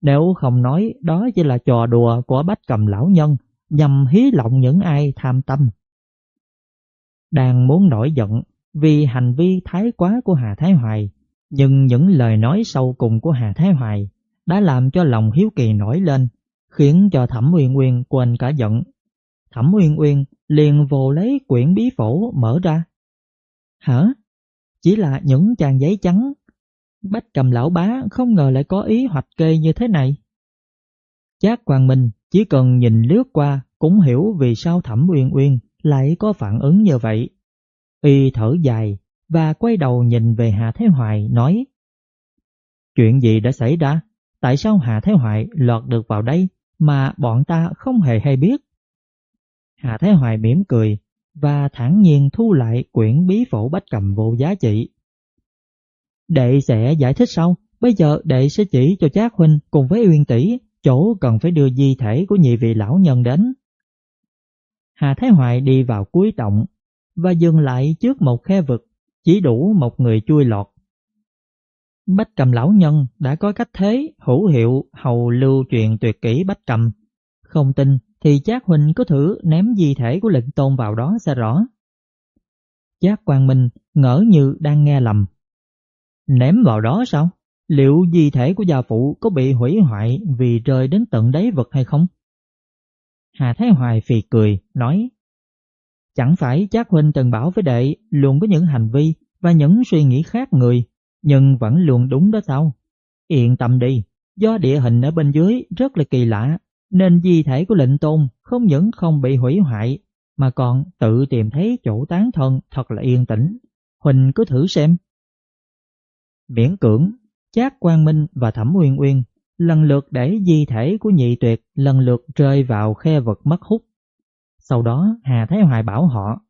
Nếu không nói đó chỉ là trò đùa của bách cầm lão nhân nhằm hí lộng những ai tham tâm. Đang muốn nổi giận vì hành vi thái quá của Hà Thái Hoài, nhưng những lời nói sâu cùng của Hà Thái Hoài đã làm cho lòng hiếu kỳ nổi lên, khiến cho Thẩm Uyên Uyên quên cả giận. Thẩm Uyên Uyên liền vồ lấy quyển bí phổ mở ra. Hả? Chỉ là những trang giấy trắng. Bách cầm lão bá không ngờ lại có ý hoạch kê như thế này. Chát Hoàng Minh chỉ cần nhìn lướt qua cũng hiểu vì sao Thẩm Uyên Uyên lại có phản ứng như vậy. Y thở dài và quay đầu nhìn về Hà Thế Hoài, nói, Chuyện gì đã xảy ra? Tại sao Hà Thế Hoài lọt được vào đây mà bọn ta không hề hay biết? Hà Thế Hoài mỉm cười và thản nhiên thu lại quyển bí phổ bách cầm vô giá trị. Đệ sẽ giải thích sau, bây giờ đệ sẽ chỉ cho Trác Huynh cùng với Uyên Tỷ chỗ cần phải đưa di thể của nhị vị lão nhân đến. Hà Thái Hoài đi vào cuối động và dừng lại trước một khe vực, chỉ đủ một người chui lọt. Bách cầm lão nhân đã có cách thế hữu hiệu hầu lưu truyền tuyệt kỹ bách cầm, Không tin thì Chát Huynh có thử ném di thể của lệnh tôn vào đó sẽ rõ. Chát Quang Minh ngỡ như đang nghe lầm. Ném vào đó sao? Liệu di thể của gia phụ có bị hủy hoại vì rơi đến tận đáy vực hay không? Hà Thái Hoài phì cười, nói Chẳng phải Chát Huynh từng bảo với đệ luôn có những hành vi và những suy nghĩ khác người, nhưng vẫn luôn đúng đó sao? Yên tâm đi, do địa hình ở bên dưới rất là kỳ lạ, nên di thể của lệnh tôn không những không bị hủy hoại, mà còn tự tìm thấy chỗ tán thân thật là yên tĩnh. Huỳnh cứ thử xem. Miễn cưỡng, Chát Quang Minh và Thẩm Uyên Uyên lần lượt để di thể của nhị tuyệt lần lượt rơi vào khe vật mất hút. Sau đó Hà Thái Hoài bảo họ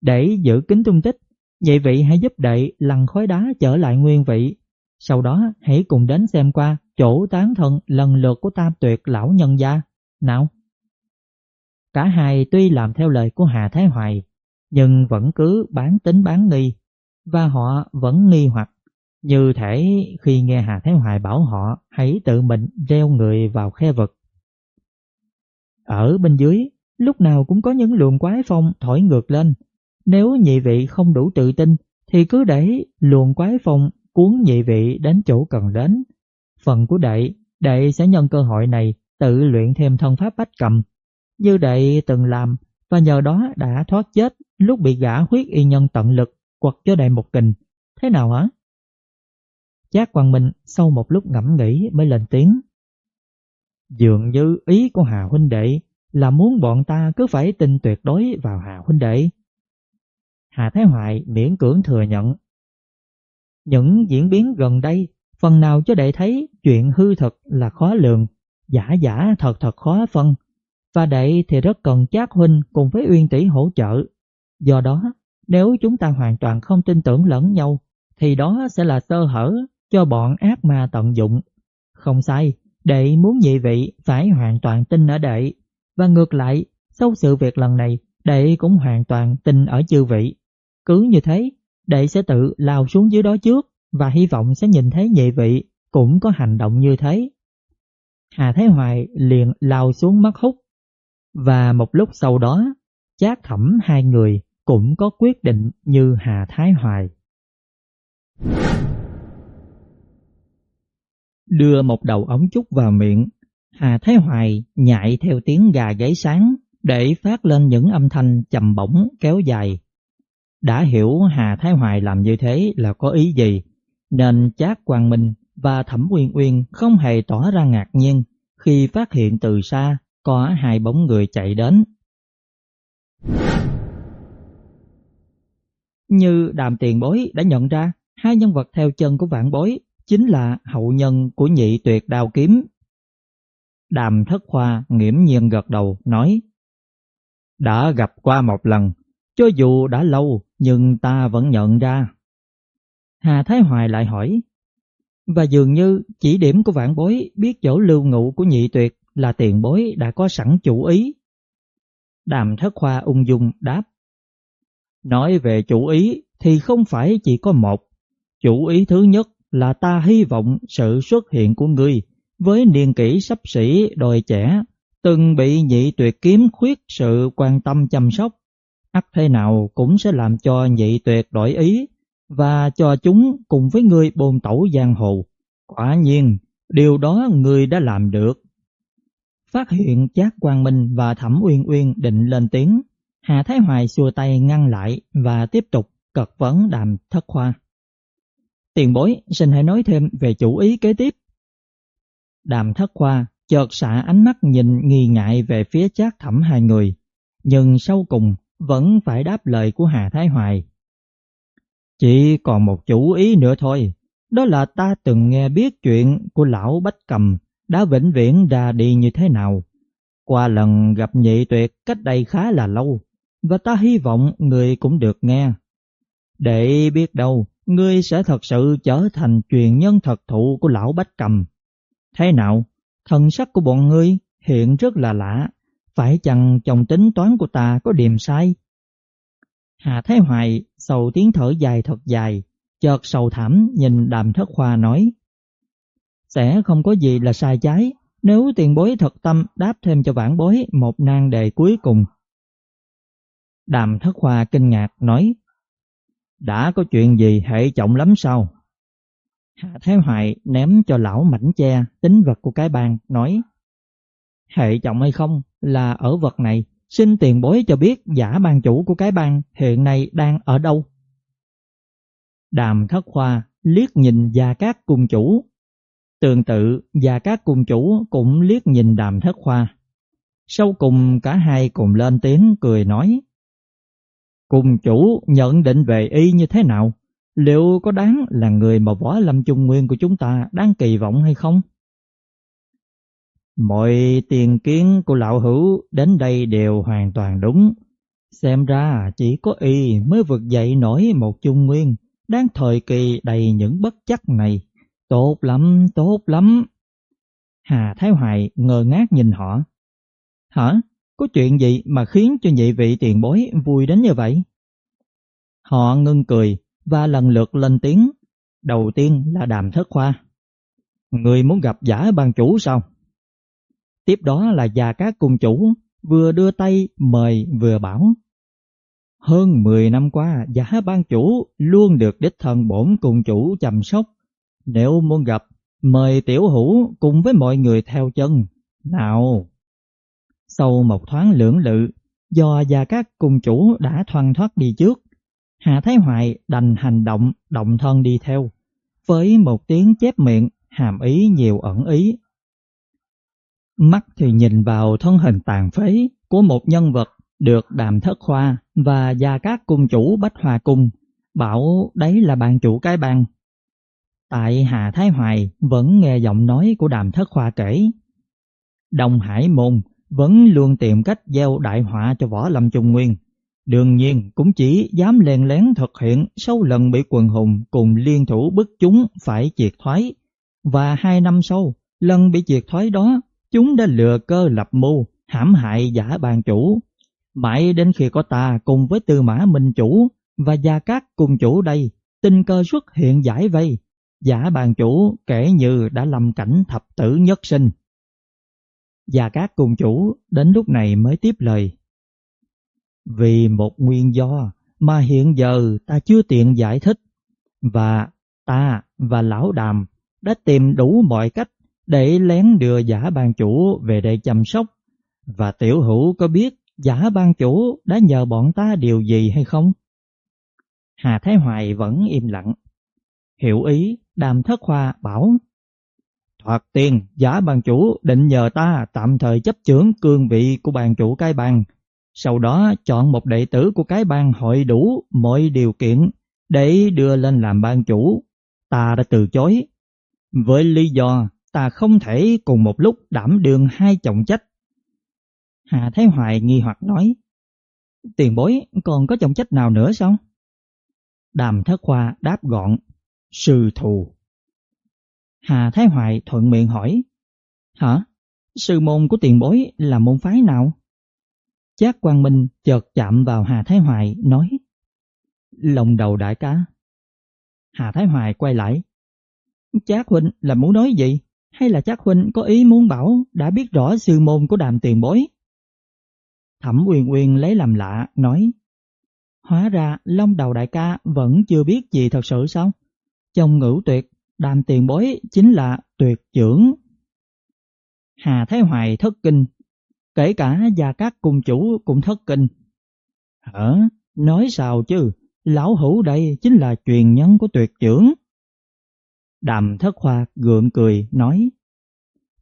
Để giữ kính tung tích, nhị vị hãy giúp đệ lằn khói đá trở lại nguyên vị. Sau đó hãy cùng đến xem qua chỗ tán thân lần lượt của tam tuyệt lão nhân gia. Nào! Cả hai tuy làm theo lời của Hà Thái Hoài, nhưng vẫn cứ bán tính bán nghi, và họ vẫn nghi hoặc như thể khi nghe Hà Thái Hoài bảo họ hãy tự mình reo người vào khe vực. Ở bên dưới, lúc nào cũng có những luồng quái phong thổi ngược lên. Nếu nhị vị không đủ tự tin, thì cứ để luồng quái phong cuốn nhị vị đến chỗ cần đến. Phần của đệ, đệ sẽ nhân cơ hội này tự luyện thêm thân pháp bách cầm. Như đệ từng làm và nhờ đó đã thoát chết lúc bị gã huyết y nhân tận lực quật cho đệ một kình. Thế nào hả? Chát Quang Minh sau một lúc ngẫm nghĩ mới lên tiếng. Dường như ý của Hà Huynh Đệ là muốn bọn ta cứ phải tin tuyệt đối vào Hà Huynh Đệ. Hà Thái Hoại miễn cưỡng thừa nhận. Những diễn biến gần đây phần nào cho đệ thấy chuyện hư thật là khó lường, giả giả thật thật khó phân, và đệ thì rất cần Chát Huynh cùng với Uyên Tỷ hỗ trợ. Do đó, nếu chúng ta hoàn toàn không tin tưởng lẫn nhau, thì đó sẽ là sơ hở cho bọn ác ma tận dụng. Không sai, đệ muốn nhị vị phải hoàn toàn tin ở đệ, và ngược lại, sau sự việc lần này, đệ cũng hoàn toàn tin ở chư vị. Cứ như thế, đệ sẽ tự lao xuống dưới đó trước và hy vọng sẽ nhìn thấy nhị vị cũng có hành động như thế. Hà Thái Hoài liền lao xuống mắt hút và một lúc sau đó, chát thẩm hai người cũng có quyết định như Hà Thái Hoài. Đưa một đầu ống trúc vào miệng, Hà Thái Hoài nhại theo tiếng gà gáy sáng để phát lên những âm thanh trầm bổng kéo dài. Đã hiểu Hà Thái Hoài làm như thế là có ý gì, nên Chát Quang Minh và Thẩm Uyên Uyên không hề tỏ ra ngạc nhiên khi phát hiện từ xa có hai bóng người chạy đến. Như đàm tiền bối đã nhận ra, hai nhân vật theo chân của vạn bối chính là hậu nhân của nhị tuyệt đao kiếm. Đàm thất khoa nghiễm nhiên gật đầu nói Đã gặp qua một lần, cho dù đã lâu nhưng ta vẫn nhận ra. Hà Thái Hoài lại hỏi Và dường như chỉ điểm của vạn bối biết chỗ lưu ngụ của nhị tuyệt là tiền bối đã có sẵn chủ ý. Đàm thất khoa ung dung đáp Nói về chủ ý thì không phải chỉ có một. Chủ ý thứ nhất là ta hy vọng sự xuất hiện của ngươi với niên kỷ sắp xỉ đòi trẻ từng bị nhị tuyệt kiếm khuyết sự quan tâm chăm sóc ắt thế nào cũng sẽ làm cho nhị tuyệt đổi ý và cho chúng cùng với ngươi bồn tẩu giang hồ. Quả nhiên, điều đó ngươi đã làm được. Phát hiện Chát Quang Minh và Thẩm Uyên Uyên định lên tiếng, Hà Thái Hoài xua tay ngăn lại và tiếp tục cật vấn đàm thất khoa. Tiền bối xin hãy nói thêm về chủ ý kế tiếp. Đàm thất khoa chợt xạ ánh mắt nhìn nghi ngại về phía chát thẩm hai người, nhưng sau cùng vẫn phải đáp lời của Hà Thái Hoài. Chỉ còn một chủ ý nữa thôi, đó là ta từng nghe biết chuyện của lão Bách Cầm đã vĩnh viễn ra đi như thế nào. Qua lần gặp nhị tuyệt cách đây khá là lâu, và ta hy vọng người cũng được nghe. Để biết đâu, ngươi sẽ thật sự trở thành truyền nhân thật thụ của lão Bách Cầm. Thế nào, thần sắc của bọn ngươi hiện rất là lạ, phải chăng trong tính toán của ta có điểm sai? Hà Thái Hoài sầu tiếng thở dài thật dài, chợt sầu thảm nhìn đàm thất khoa nói. Sẽ không có gì là sai trái, nếu tiền bối thật tâm đáp thêm cho vãn bối một nan đề cuối cùng. Đàm thất hoa kinh ngạc nói, đã có chuyện gì hệ trọng lắm sao? Hạ Thái Hoài ném cho lão mảnh che tính vật của cái bàn, nói Hệ trọng hay không là ở vật này, xin tiền bối cho biết giả ban chủ của cái bang hiện nay đang ở đâu. Đàm thất Khoa liếc nhìn Gia Cát Cung Chủ. Tương tự, Gia Cát Cung Chủ cũng liếc nhìn đàm thất Khoa. Sau cùng cả hai cùng lên tiếng cười nói cùng chủ nhận định về y như thế nào? Liệu có đáng là người mà võ lâm trung nguyên của chúng ta đang kỳ vọng hay không? Mọi tiền kiến của lão hữu đến đây đều hoàn toàn đúng. Xem ra chỉ có y mới vực dậy nổi một trung nguyên đang thời kỳ đầy những bất chắc này. Tốt lắm, tốt lắm. Hà Thái Hoài ngờ ngác nhìn họ. Hả? Có chuyện gì mà khiến cho nhị vị tiền bối vui đến như vậy? Họ ngưng cười và lần lượt lên tiếng. Đầu tiên là đàm thất khoa. Người muốn gặp giả ban chủ sao? Tiếp đó là già các cung chủ vừa đưa tay mời vừa bảo. Hơn 10 năm qua, giả ban chủ luôn được đích thân bổn cung chủ chăm sóc. Nếu muốn gặp, mời tiểu hữu cùng với mọi người theo chân. Nào! Sau một thoáng lưỡng lự, do gia các cung chủ đã thoăn thoát đi trước, Hạ Thái Hoài đành hành động động thân đi theo, với một tiếng chép miệng hàm ý nhiều ẩn ý. Mắt thì nhìn vào thân hình tàn phế của một nhân vật được đàm thất khoa và gia các cung chủ Bách Hòa Cung, bảo đấy là bàn chủ cái bang. Tại Hà Thái Hoài vẫn nghe giọng nói của đàm thất khoa kể. Đồng Hải Môn vẫn luôn tìm cách gieo đại họa cho võ lâm trung nguyên. Đương nhiên cũng chỉ dám lèn lén thực hiện sau lần bị quần hùng cùng liên thủ bức chúng phải triệt thoái. Và hai năm sau, lần bị triệt thoái đó, chúng đã lừa cơ lập mưu, hãm hại giả bàn chủ. Mãi đến khi có ta cùng với tư mã minh chủ và gia cát cùng chủ đây, tình cơ xuất hiện giải vây, giả bàn chủ kể như đã lầm cảnh thập tử nhất sinh và các cùng chủ đến lúc này mới tiếp lời. Vì một nguyên do mà hiện giờ ta chưa tiện giải thích và ta và lão đàm đã tìm đủ mọi cách để lén đưa giả ban chủ về đây chăm sóc và tiểu hữu có biết giả ban chủ đã nhờ bọn ta điều gì hay không? Hà Thái Hoài vẫn im lặng. Hiểu ý, đàm thất hoa bảo hoặc tiền, giả bàn chủ định nhờ ta tạm thời chấp chưởng cương vị của bàn chủ cái bàn sau đó chọn một đệ tử của cái bang hội đủ mọi điều kiện để đưa lên làm ban chủ. Ta đã từ chối. Với lý do ta không thể cùng một lúc đảm đương hai trọng trách. Hà Thái Hoài nghi hoặc nói, tiền bối còn có trọng trách nào nữa sao? Đàm Thất Khoa đáp gọn, sư thù. Hà Thái Hoài thuận miệng hỏi, hả? Sư môn của tiền bối là môn phái nào? Chát Quang Minh chợt chạm vào Hà Thái Hoài nói Lòng đầu đại ca. Hà Thái Hoài quay lại Chát Huynh là muốn nói gì? Hay là Chát Huynh có ý muốn bảo đã biết rõ sư môn của đàm tiền bối? Thẩm Uyên Uyên lấy làm lạ nói Hóa ra Long đầu đại ca vẫn chưa biết gì thật sự sao? Trong ngữ tuyệt, đàm tiền bối chính là tuyệt trưởng. Hà Thái Hoài thất kinh kể cả gia các cung chủ cũng thất kinh. Hả? Nói sao chứ? Lão hữu đây chính là truyền nhân của tuyệt trưởng. Đàm thất hoa gượng cười nói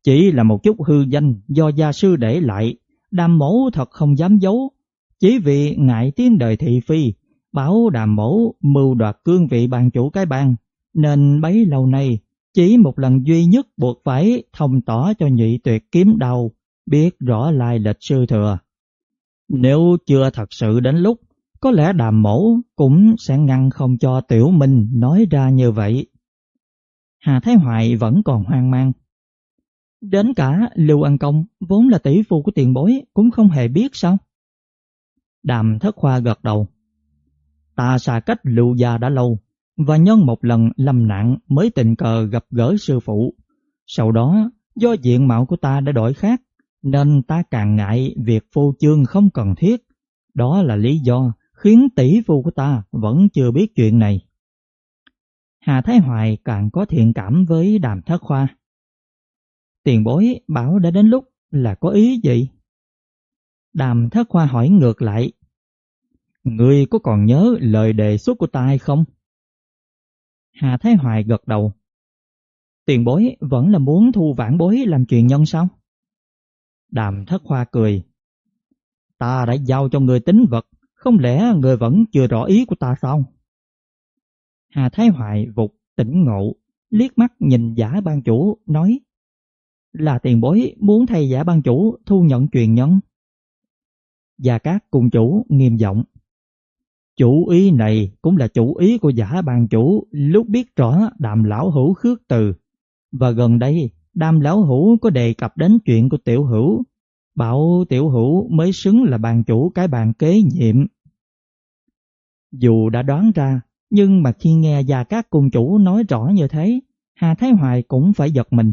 Chỉ là một chút hư danh do gia sư để lại, đàm mẫu thật không dám giấu. Chỉ vì ngại tiếng đời thị phi, bảo đàm mẫu mưu đoạt cương vị bàn chủ cái bang, nên bấy lâu nay chỉ một lần duy nhất buộc phải thông tỏ cho nhị tuyệt kiếm đầu biết rõ lai lịch sư thừa. Nếu chưa thật sự đến lúc, có lẽ đàm mẫu cũng sẽ ngăn không cho tiểu minh nói ra như vậy. Hà Thái Hoài vẫn còn hoang mang. Đến cả Lưu An Công vốn là tỷ phu của tiền bối cũng không hề biết sao? Đàm thất khoa gật đầu. Ta xa cách Lưu Gia đã lâu và nhân một lần lâm nạn mới tình cờ gặp gỡ sư phụ. Sau đó Do diện mạo của ta đã đổi khác, nên ta càng ngại việc phô chương không cần thiết. Đó là lý do khiến tỷ phu của ta vẫn chưa biết chuyện này. Hà Thái Hoài càng có thiện cảm với đàm thất khoa. Tiền bối bảo đã đến lúc là có ý gì? Đàm thất khoa hỏi ngược lại. Ngươi có còn nhớ lời đề xuất của ta hay không? Hà Thái Hoài gật đầu. Tiền bối vẫn là muốn thu vãn bối làm chuyện nhân sao? Đàm thất Hoa cười. Ta đã giao cho người tính vật, không lẽ người vẫn chưa rõ ý của ta sao? Hà Thái Hoài vụt tỉnh ngộ, liếc mắt nhìn giả ban chủ, nói Là tiền bối muốn thay giả ban chủ thu nhận truyền nhân. Và Cát cùng chủ nghiêm giọng Chủ ý này cũng là chủ ý của giả ban chủ lúc biết rõ đàm lão hữu khước từ. Và gần đây, đàm lão hữu có đề cập đến chuyện của tiểu hữu. Bảo tiểu hữu mới xứng là bàn chủ cái bàn kế nhiệm. Dù đã đoán ra, nhưng mà khi nghe già các cung chủ nói rõ như thế, Hà Thái Hoài cũng phải giật mình.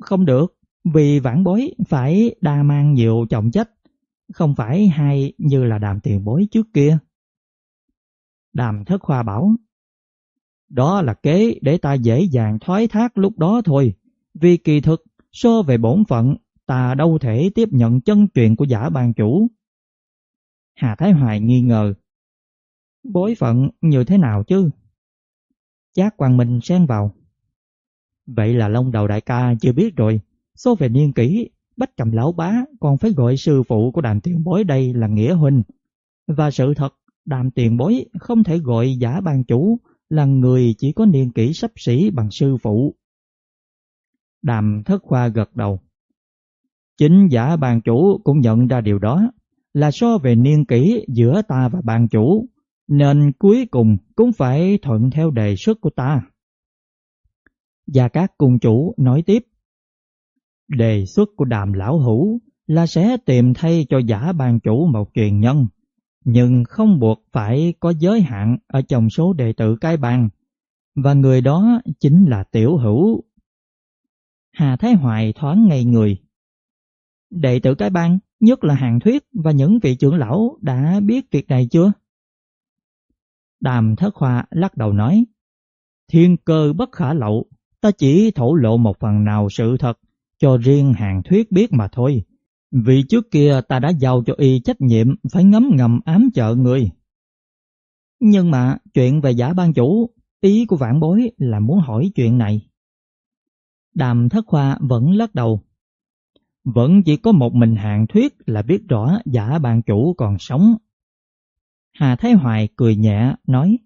Không được, vì vãn bối phải đa mang nhiều trọng trách, không phải hay như là đàm tiền bối trước kia. Đàm thất khoa bảo, đó là kế để ta dễ dàng thoái thác lúc đó thôi, vì kỳ thực so về bổn phận ta đâu thể tiếp nhận chân truyền của giả bàn chủ. Hà Thái Hoài nghi ngờ, bối phận như thế nào chứ? Chác Quang Minh xen vào. Vậy là lông đầu đại ca chưa biết rồi, số về niên kỷ, bách cầm lão bá còn phải gọi sư phụ của đàm tiền bối đây là Nghĩa Huynh. Và sự thật, đàm tiền bối không thể gọi giả ban chủ là người chỉ có niên kỷ sắp xỉ bằng sư phụ. Đàm thất khoa gật đầu. Chính giả ban chủ cũng nhận ra điều đó, là so về niên kỷ giữa ta và ban chủ, nên cuối cùng cũng phải thuận theo đề xuất của ta. Và các cung chủ nói tiếp, đề xuất của đàm lão hữu là sẽ tìm thay cho giả ban chủ một truyền nhân, nhưng không buộc phải có giới hạn ở trong số đệ tử cái bang, và người đó chính là tiểu hữu. Hà Thái Hoài thoáng ngây người. Đệ tử cái bang, nhất là hàng thuyết và những vị trưởng lão đã biết việc này chưa? Đàm Thất Khoa lắc đầu nói, Thiên cơ bất khả lậu, ta chỉ thổ lộ một phần nào sự thật cho riêng hàng thuyết biết mà thôi. Vì trước kia ta đã giao cho y trách nhiệm phải ngấm ngầm ám trợ người. Nhưng mà chuyện về giả ban chủ, ý của vạn bối là muốn hỏi chuyện này. Đàm thất khoa vẫn lắc đầu. Vẫn chỉ có một mình hạng thuyết là biết rõ giả ban chủ còn sống. Hà Thái Hoài cười nhẹ, nói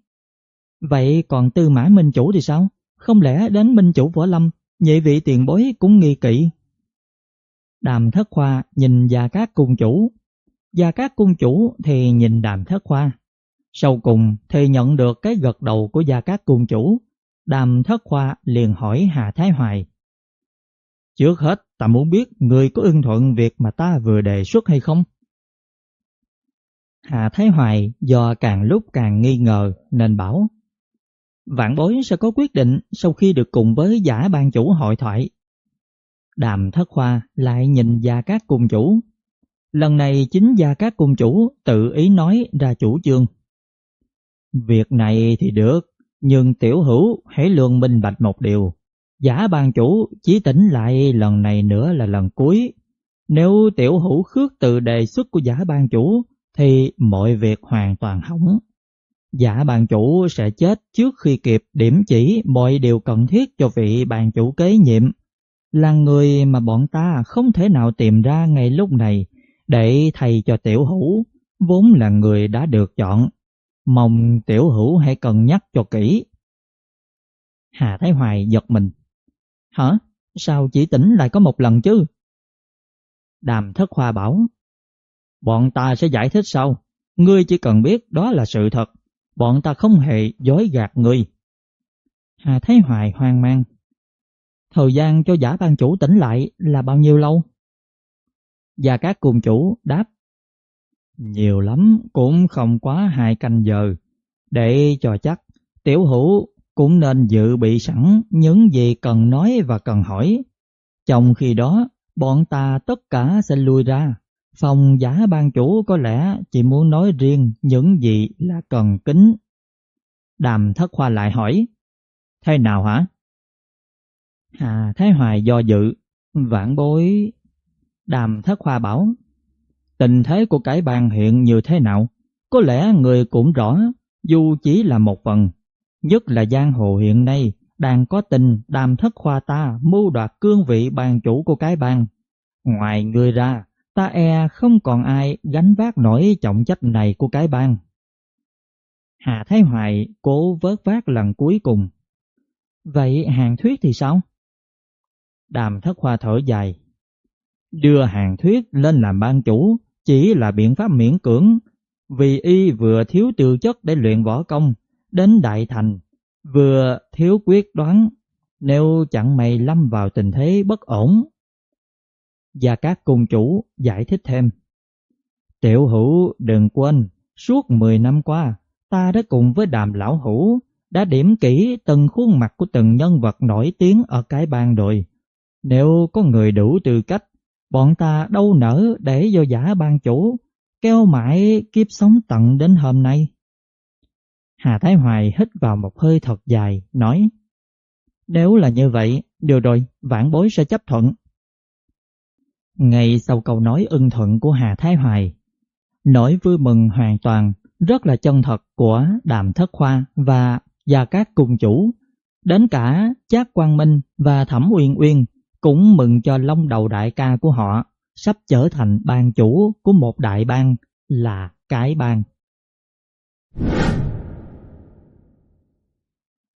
Vậy còn tư mã minh chủ thì sao? Không lẽ đến minh chủ võ lâm, nhị vị tiền bối cũng nghi kỵ Đàm thất khoa nhìn Gia Cát cung chủ, Gia Cát cung chủ thì nhìn đàm thất khoa. Sau cùng thì nhận được cái gật đầu của Gia Cát cung chủ, đàm thất khoa liền hỏi Hà Thái Hoài. Trước hết ta muốn biết người có ưng thuận việc mà ta vừa đề xuất hay không? Hà Thái Hoài do càng lúc càng nghi ngờ nên bảo Vạn bối sẽ có quyết định sau khi được cùng với giả ban chủ hội thoại Đàm thất khoa lại nhìn Gia Cát Cung Chủ. Lần này chính Gia Cát Cung Chủ tự ý nói ra chủ trương. Việc này thì được, nhưng tiểu hữu hãy lương minh bạch một điều. Giả ban chủ chỉ tỉnh lại lần này nữa là lần cuối. Nếu tiểu hữu khước từ đề xuất của giả ban chủ thì mọi việc hoàn toàn hỏng. Giả ban chủ sẽ chết trước khi kịp điểm chỉ mọi điều cần thiết cho vị ban chủ kế nhiệm là người mà bọn ta không thể nào tìm ra ngay lúc này để thầy cho tiểu hữu, vốn là người đã được chọn. Mong tiểu hữu hãy cân nhắc cho kỹ. Hà Thái Hoài giật mình. Hả? Sao chỉ tỉnh lại có một lần chứ? Đàm thất hoa bảo. Bọn ta sẽ giải thích sau. Ngươi chỉ cần biết đó là sự thật. Bọn ta không hề dối gạt ngươi. Hà Thái Hoài hoang mang. Thời gian cho giả ban chủ tỉnh lại là bao nhiêu lâu? Và các cùng chủ đáp Nhiều lắm cũng không quá hai canh giờ Để cho chắc tiểu hữu cũng nên dự bị sẵn những gì cần nói và cần hỏi Trong khi đó, bọn ta tất cả sẽ lui ra. Phòng giả ban chủ có lẽ chỉ muốn nói riêng những gì là cần kính. Đàm thất khoa lại hỏi, Thế nào hả? Hà Thái Hoài do dự, vãn bối... Đàm thất khoa bảo, tình thế của cái bàn hiện như thế nào? Có lẽ người cũng rõ, dù chỉ là một phần. Nhất là giang hồ hiện nay đang có tình đàm thất khoa ta mưu đoạt cương vị bàn chủ của cái bang. Ngoài người ra, ta e không còn ai gánh vác nổi trọng trách này của cái bang. Hà Thái Hoài cố vớt vát lần cuối cùng. Vậy hàng thuyết thì sao? Đàm thất hoa thở dài. Đưa hàng thuyết lên làm ban chủ chỉ là biện pháp miễn cưỡng, vì y vừa thiếu tư chất để luyện võ công, đến đại thành, vừa thiếu quyết đoán, nếu chẳng may lâm vào tình thế bất ổn. Và các cung chủ giải thích thêm. Tiểu hữu đừng quên, suốt 10 năm qua, ta đã cùng với đàm lão hữu đã điểm kỹ từng khuôn mặt của từng nhân vật nổi tiếng ở cái bang đội. Nếu có người đủ tư cách, bọn ta đâu nỡ để do giả ban chủ, keo mãi kiếp sống tận đến hôm nay. Hà Thái Hoài hít vào một hơi thật dài, nói Nếu là như vậy, được rồi, vãn bối sẽ chấp thuận. Ngay sau câu nói ưng thuận của Hà Thái Hoài, nỗi vui mừng hoàn toàn, rất là chân thật của Đàm Thất Khoa và và các cùng chủ, đến cả Chát Quang Minh và Thẩm Uyên Uyên cũng mừng cho long đầu đại ca của họ sắp trở thành bang chủ của một đại bang là cái bang.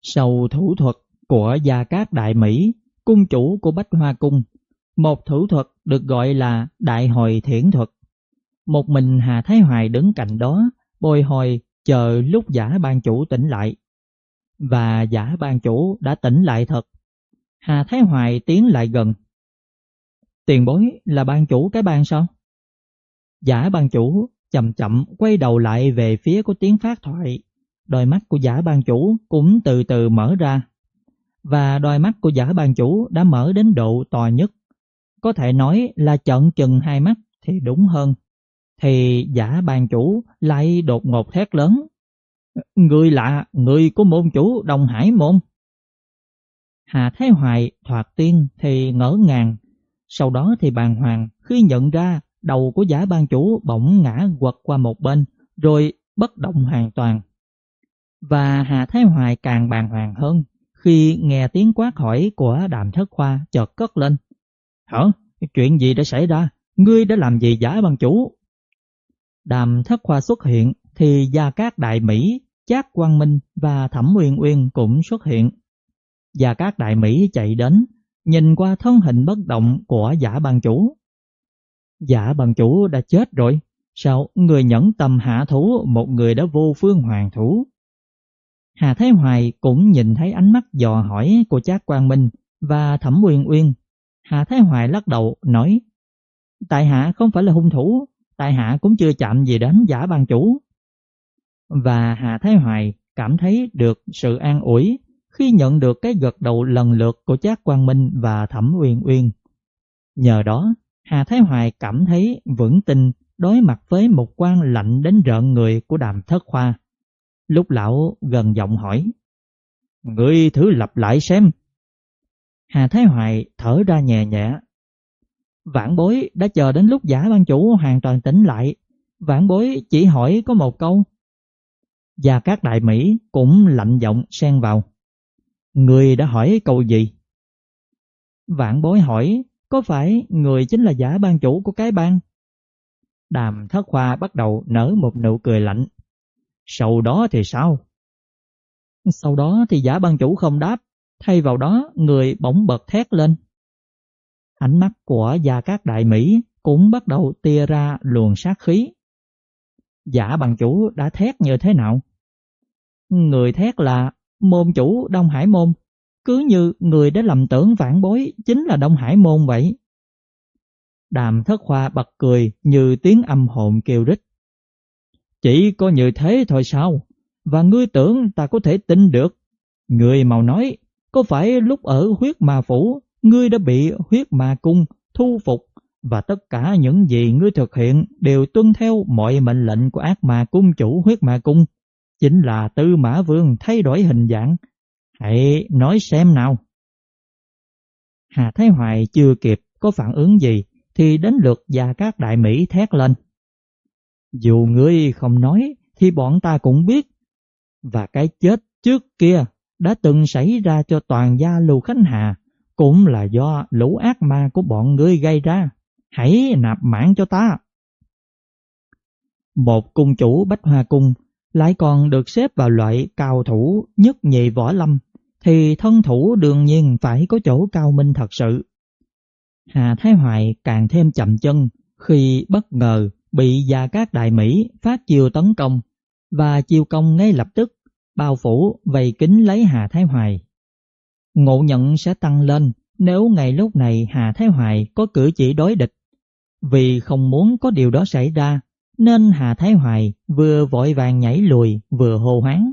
Sau thủ thuật của Gia Cát Đại Mỹ, cung chủ của Bách Hoa Cung, một thủ thuật được gọi là Đại Hồi Thiển Thuật. Một mình Hà Thái Hoài đứng cạnh đó, bồi hồi chờ lúc giả ban chủ tỉnh lại. Và giả ban chủ đã tỉnh lại thật. Hà Thái Hoài tiến lại gần. Tiền bối là ban chủ cái bang sao? Giả ban chủ chậm chậm quay đầu lại về phía của tiếng phát thoại. Đôi mắt của giả ban chủ cũng từ từ mở ra. Và đôi mắt của giả ban chủ đã mở đến độ to nhất. Có thể nói là trận chừng hai mắt thì đúng hơn. Thì giả ban chủ lại đột ngột thét lớn. Người lạ, người của môn chủ Đồng Hải môn. Hà Thái Hoài thoạt tiên thì ngỡ ngàng. Sau đó thì bàng hoàng khi nhận ra đầu của giả ban chủ bỗng ngã quật qua một bên, rồi bất động hoàn toàn. Và Hà Thái Hoài càng bàng hoàng hơn khi nghe tiếng quát hỏi của đàm thất khoa chợt cất lên. Hả? Chuyện gì đã xảy ra? Ngươi đã làm gì giả ban chủ? Đàm thất khoa xuất hiện thì Gia Cát Đại Mỹ, Chát Quang Minh và Thẩm Uyên Uyên cũng xuất hiện và các Đại Mỹ chạy đến, nhìn qua thân hình bất động của giả ban chủ giả bằng chủ đã chết rồi, sao người nhẫn tâm hạ thủ một người đã vô phương hoàng thủ? Hà Thái Hoài cũng nhìn thấy ánh mắt dò hỏi của Trác Quang Minh và Thẩm Uyên Uyên. Hà Thái Hoài lắc đầu nói, Tại hạ không phải là hung thủ, tại hạ cũng chưa chạm gì đến giả ban chủ. Và Hà Thái Hoài cảm thấy được sự an ủi khi nhận được cái gật đầu lần lượt của Trác Quang Minh và Thẩm Uyên Uyên. Nhờ đó, Hà Thái Hoài cảm thấy vững tin đối mặt với một quan lạnh đến rợn người của đàm thất khoa. Lúc lão gần giọng hỏi, Ngươi thử lặp lại xem. Hà Thái Hoài thở ra nhẹ nhẹ. Vãn bối đã chờ đến lúc giả ban chủ hoàn toàn tỉnh lại. Vãn bối chỉ hỏi có một câu. Và các đại Mỹ cũng lạnh giọng xen vào. Người đã hỏi câu gì? vạn bối hỏi có phải người chính là giả ban chủ của cái bang? Đàm thất khoa bắt đầu nở một nụ cười lạnh. Sau đó thì sao? Sau đó thì giả ban chủ không đáp, thay vào đó người bỗng bật thét lên. Ánh mắt của Gia các Đại Mỹ cũng bắt đầu tia ra luồng sát khí. Giả ban chủ đã thét như thế nào? Người thét là môn chủ Đông Hải Môn cứ như người đã lầm tưởng vãn bối chính là Đông Hải Môn vậy. Đàm thất khoa bật cười như tiếng âm hồn kêu rít. Chỉ có như thế thôi sao? Và ngươi tưởng ta có thể tin được. Người mau nói, có phải lúc ở huyết ma phủ ngươi đã bị huyết ma cung thu phục và tất cả những gì ngươi thực hiện đều tuân theo mọi mệnh lệnh của ác ma cung chủ huyết ma cung. Chính là tư mã vương thay đổi hình dạng. Hãy nói xem nào. Hà Thái Hoài chưa kịp có phản ứng gì thì đến lượt Gia các Đại Mỹ thét lên. Dù ngươi không nói thì bọn ta cũng biết. Và cái chết trước kia đã từng xảy ra cho toàn gia Lưu Khánh Hà cũng là do lũ ác ma của bọn ngươi gây ra. Hãy nạp mạng cho ta. Một cung chủ Bách Hoa Cung lại còn được xếp vào loại cao thủ nhất nhị võ lâm, thì thân thủ đương nhiên phải có chỗ cao minh thật sự. Hà Thái Hoài càng thêm chậm chân khi bất ngờ bị Gia Cát Đại Mỹ phát chiêu tấn công, và chiêu công ngay lập tức bao phủ vây kính lấy Hà Thái Hoài. Ngộ nhận sẽ tăng lên nếu ngày lúc này Hà Thái Hoài có cử chỉ đối địch. Vì không muốn có điều đó xảy ra nên Hà Thái Hoài vừa vội vàng nhảy lùi vừa hô hoáng.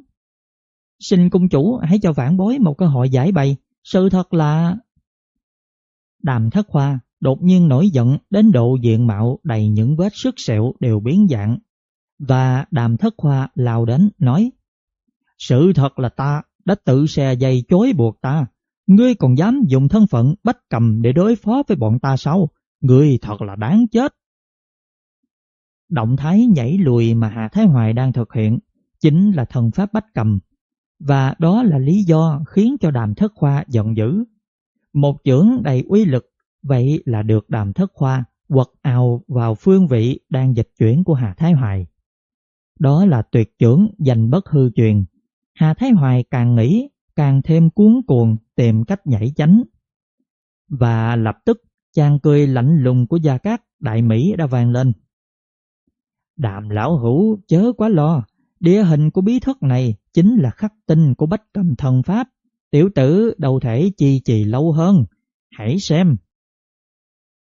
Xin cung chủ hãy cho vãn bối một cơ hội giải bày, sự thật là... Đàm thất hoa đột nhiên nổi giận đến độ diện mạo đầy những vết sức sẹo đều biến dạng. Và đàm thất hoa lao đến nói Sự thật là ta đã tự xe dây chối buộc ta. Ngươi còn dám dùng thân phận bách cầm để đối phó với bọn ta sao? Ngươi thật là đáng chết. Động thái nhảy lùi mà hạ Thái Hoài đang thực hiện chính là thần pháp bách cầm và đó là lý do khiến cho đàm thất khoa giận dữ. Một chưởng đầy uy lực, vậy là được đàm thất khoa quật ào vào phương vị đang dịch chuyển của Hà Thái Hoài. Đó là tuyệt chưởng dành bất hư truyền. Hà Thái Hoài càng nghĩ, càng thêm cuốn cuồng tìm cách nhảy tránh. Và lập tức, chàng cười lạnh lùng của Gia Cát, Đại Mỹ đã vang lên. Đàm lão hữu chớ quá lo, địa hình của bí thất này chính là khắc tinh của bách cầm thần pháp. Tiểu tử đâu thể chi trì lâu hơn, hãy xem.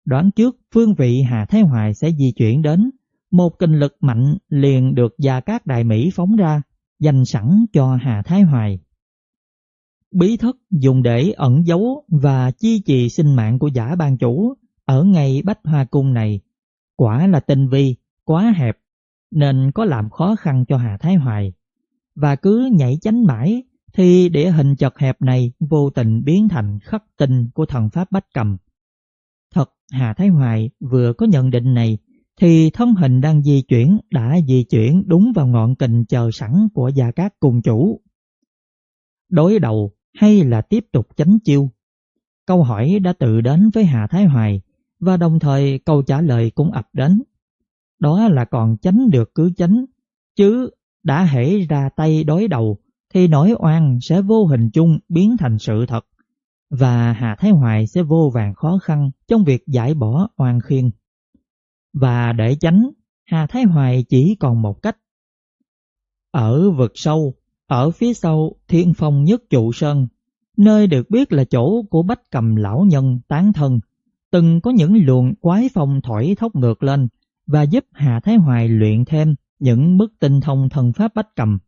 Đoán trước phương vị Hà Thái Hoài sẽ di chuyển đến, một kinh lực mạnh liền được Gia Cát Đại Mỹ phóng ra, dành sẵn cho Hà Thái Hoài. Bí thất dùng để ẩn giấu và chi trì sinh mạng của giả ban chủ ở ngay Bách Hoa Cung này quả là tinh vi, quá hẹp, nên có làm khó khăn cho Hà Thái Hoài. Và cứ nhảy chánh mãi thì địa hình chật hẹp này vô tình biến thành khắc tinh của thần pháp bách cầm. Thật, Hà Thái Hoài vừa có nhận định này, thì thân hình đang di chuyển đã di chuyển đúng vào ngọn kình chờ sẵn của Gia Cát cùng chủ. Đối đầu hay là tiếp tục chánh chiêu? Câu hỏi đã tự đến với Hà Thái Hoài, và đồng thời câu trả lời cũng ập đến. Đó là còn tránh được cứ tránh, chứ đã hễ ra tay đối đầu thì nỗi oan sẽ vô hình chung biến thành sự thật và Hà Thái Hoài sẽ vô vàng khó khăn trong việc giải bỏ oan khiên. Và để tránh, Hà Thái Hoài chỉ còn một cách. Ở vực sâu, ở phía sau thiên phong nhất trụ sơn, nơi được biết là chỗ của bách cầm lão nhân tán thân, từng có những luồng quái phong thổi thốc ngược lên và giúp Hà Thái Hoài luyện thêm những mức tinh thông thần pháp bách cầm.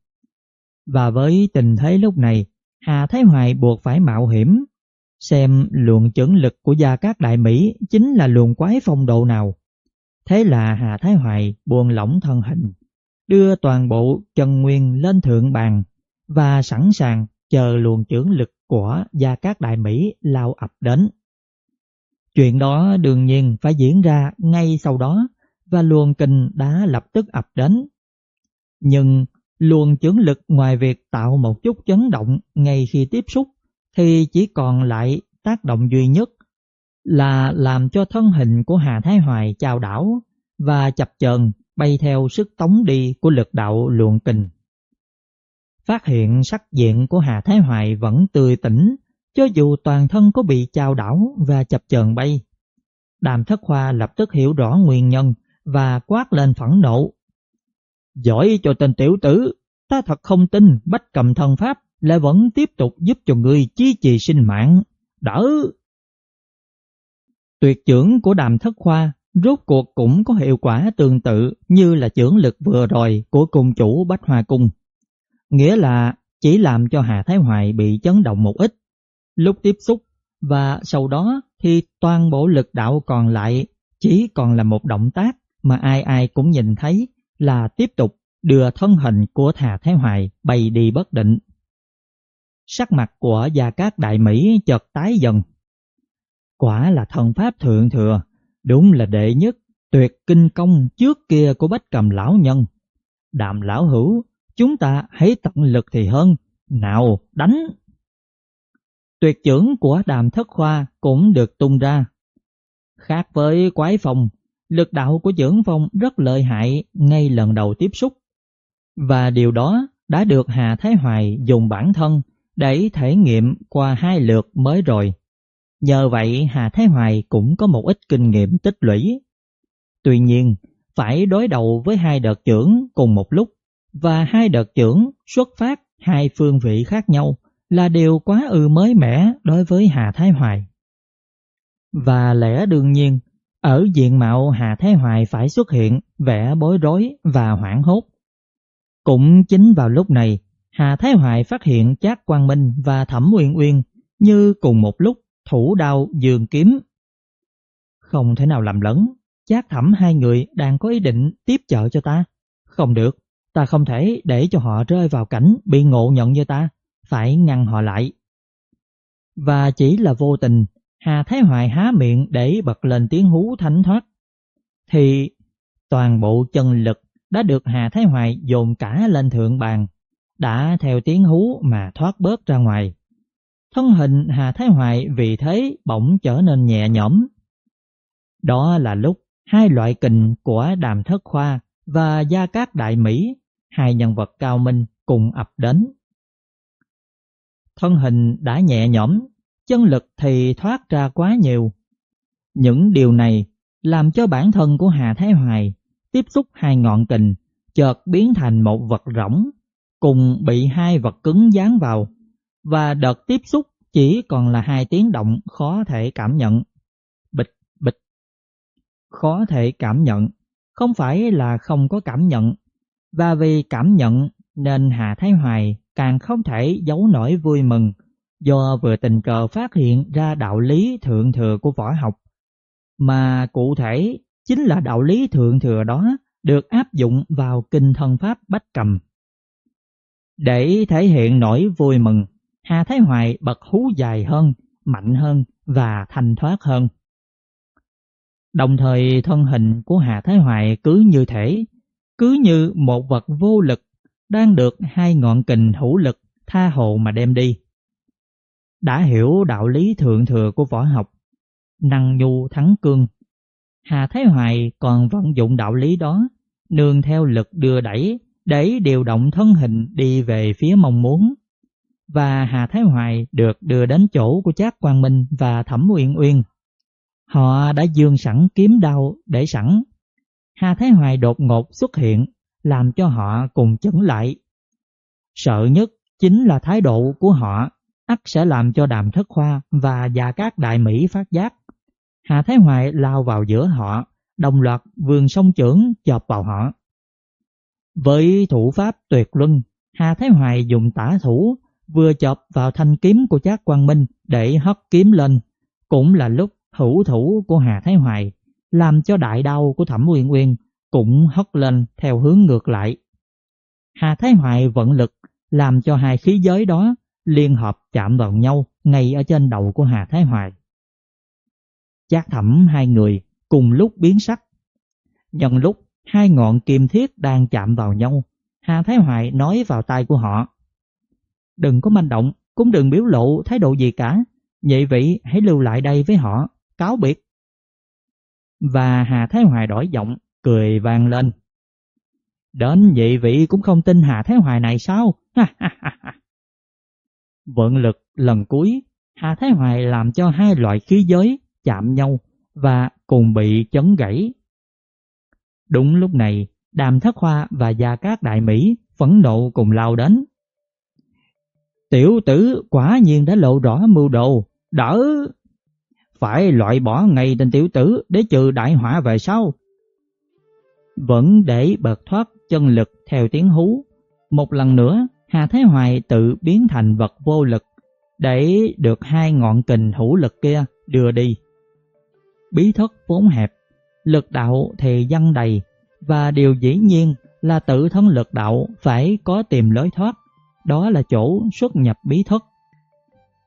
Và với tình thế lúc này, Hà Thái Hoài buộc phải mạo hiểm, xem luồng chấn lực của Gia các Đại Mỹ chính là luồng quái phong độ nào. Thế là Hà Thái Hoài buồn lỏng thân hình, đưa toàn bộ chân nguyên lên thượng bàn và sẵn sàng chờ luồng chưởng lực của Gia các Đại Mỹ lao ập đến. Chuyện đó đương nhiên phải diễn ra ngay sau đó và luồng kình đã lập tức ập đến. Nhưng luồng chưởng lực ngoài việc tạo một chút chấn động ngay khi tiếp xúc thì chỉ còn lại tác động duy nhất là làm cho thân hình của Hà Thái Hoài chào đảo và chập chờn bay theo sức tống đi của lực đạo luồng kình. Phát hiện sắc diện của Hà Thái Hoài vẫn tươi tỉnh, cho dù toàn thân có bị chào đảo và chập chờn bay. Đàm Thất Hoa lập tức hiểu rõ nguyên nhân và quát lên phẫn nộ. Giỏi cho tên tiểu tử, ta thật không tin bách cầm thần pháp lại vẫn tiếp tục giúp cho người chi trì sinh mạng. Đỡ! Tuyệt trưởng của đàm thất khoa rốt cuộc cũng có hiệu quả tương tự như là trưởng lực vừa rồi của cung chủ Bách Hoa Cung. Nghĩa là chỉ làm cho Hà Thái Hoài bị chấn động một ít. Lúc tiếp xúc và sau đó thì toàn bộ lực đạo còn lại chỉ còn là một động tác mà ai ai cũng nhìn thấy là tiếp tục đưa thân hình của Thà Thái Hoài bay đi bất định. Sắc mặt của Gia Cát Đại Mỹ chợt tái dần. Quả là thần pháp thượng thừa, đúng là đệ nhất, tuyệt kinh công trước kia của bách cầm lão nhân. Đàm lão hữu, chúng ta hãy tận lực thì hơn, nào đánh! Tuyệt trưởng của đàm thất khoa cũng được tung ra. Khác với quái phòng, lực đạo của trưởng phong rất lợi hại ngay lần đầu tiếp xúc. Và điều đó đã được Hà Thái Hoài dùng bản thân để thể nghiệm qua hai lượt mới rồi. Nhờ vậy Hà Thái Hoài cũng có một ít kinh nghiệm tích lũy. Tuy nhiên, phải đối đầu với hai đợt trưởng cùng một lúc và hai đợt trưởng xuất phát hai phương vị khác nhau là điều quá ư mới mẻ đối với Hà Thái Hoài. Và lẽ đương nhiên, ở diện mạo Hà Thái Hoài phải xuất hiện vẻ bối rối và hoảng hốt. Cũng chính vào lúc này, Hà Thái Hoài phát hiện Trác Quang Minh và Thẩm Uyên Uyên như cùng một lúc thủ đao dường kiếm. Không thể nào làm lẫn, Trác Thẩm hai người đang có ý định tiếp trợ cho ta. Không được, ta không thể để cho họ rơi vào cảnh bị ngộ nhận như ta, phải ngăn họ lại. Và chỉ là vô tình, Hà Thái Hoài há miệng để bật lên tiếng hú thánh thoát. Thì toàn bộ chân lực đã được Hà Thái Hoài dồn cả lên thượng bàn, đã theo tiếng hú mà thoát bớt ra ngoài. Thân hình Hà Thái Hoài vì thế bỗng trở nên nhẹ nhõm. Đó là lúc hai loại kình của Đàm Thất Khoa và Gia Cát Đại Mỹ, hai nhân vật cao minh cùng ập đến. Thân hình đã nhẹ nhõm, chân lực thì thoát ra quá nhiều. Những điều này làm cho bản thân của Hà Thái Hoài tiếp xúc hai ngọn kình chợt biến thành một vật rỗng cùng bị hai vật cứng dán vào và đợt tiếp xúc chỉ còn là hai tiếng động khó thể cảm nhận. Bịch, bịch. Khó thể cảm nhận, không phải là không có cảm nhận, và vì cảm nhận nên Hà Thái Hoài càng không thể giấu nổi vui mừng do vừa tình cờ phát hiện ra đạo lý thượng thừa của võ học. Mà cụ thể chính là đạo lý thượng thừa đó được áp dụng vào kinh thân pháp bách cầm. Để thể hiện nỗi vui mừng, Hà Thái Hoài bật hú dài hơn, mạnh hơn và thanh thoát hơn. Đồng thời thân hình của Hà Thái Hoài cứ như thể, cứ như một vật vô lực đang được hai ngọn kình hữu lực tha hồ mà đem đi. Đã hiểu đạo lý thượng thừa của võ học, năng nhu thắng cương, Hà Thái Hoài còn vận dụng đạo lý đó, nương theo lực đưa đẩy để điều động thân hình đi về phía mong muốn. Và Hà Thái Hoài được đưa đến chỗ của Trác Quang Minh và Thẩm Uyên Uyên. Họ đã dương sẵn kiếm đao để sẵn. Hà Thái Hoài đột ngột xuất hiện, làm cho họ cùng chấn lại. Sợ nhất chính là thái độ của họ ắt sẽ làm cho đàm thất khoa và già các đại Mỹ phát giác. Hà Thái Hoài lao vào giữa họ, đồng loạt vườn sông trưởng chọc vào họ. Với thủ pháp tuyệt luân, Hà Thái Hoài dùng tả thủ vừa chọc vào thanh kiếm của Trác Quang Minh để hất kiếm lên, cũng là lúc hữu thủ của Hà Thái Hoài làm cho đại đau của Thẩm Uyên Uyên cũng hất lên theo hướng ngược lại. Hà Thái Hoài vận lực làm cho hai khí giới đó liên hợp chạm vào nhau ngay ở trên đầu của Hà Thái Hoài. Chát thẩm hai người cùng lúc biến sắc. Nhân lúc hai ngọn kim thiết đang chạm vào nhau, Hà Thái Hoài nói vào tai của họ. Đừng có manh động, cũng đừng biểu lộ thái độ gì cả, vậy vị hãy lưu lại đây với họ, cáo biệt. Và Hà Thái Hoài đổi giọng, cười vang lên. Đến vậy vị cũng không tin Hà Thái Hoài này sao? Vận lực lần cuối, Hà Thái Hoài làm cho hai loại khí giới chạm nhau và cùng bị chấn gãy. Đúng lúc này, Đàm Thất Hoa và Gia Cát Đại Mỹ phẫn nộ cùng lao đến. Tiểu tử quả nhiên đã lộ rõ mưu đồ, đỡ phải loại bỏ ngay tên tiểu tử để trừ đại họa về sau. Vẫn để bật thoát chân lực theo tiếng hú. Một lần nữa, Hà Thái Hoài tự biến thành vật vô lực, để được hai ngọn kình hữu lực kia đưa đi. Bí thất vốn hẹp, lực đạo thì dăng đầy và điều dĩ nhiên là tự thân lực đạo phải có tìm lối thoát, đó là chỗ xuất nhập bí thất.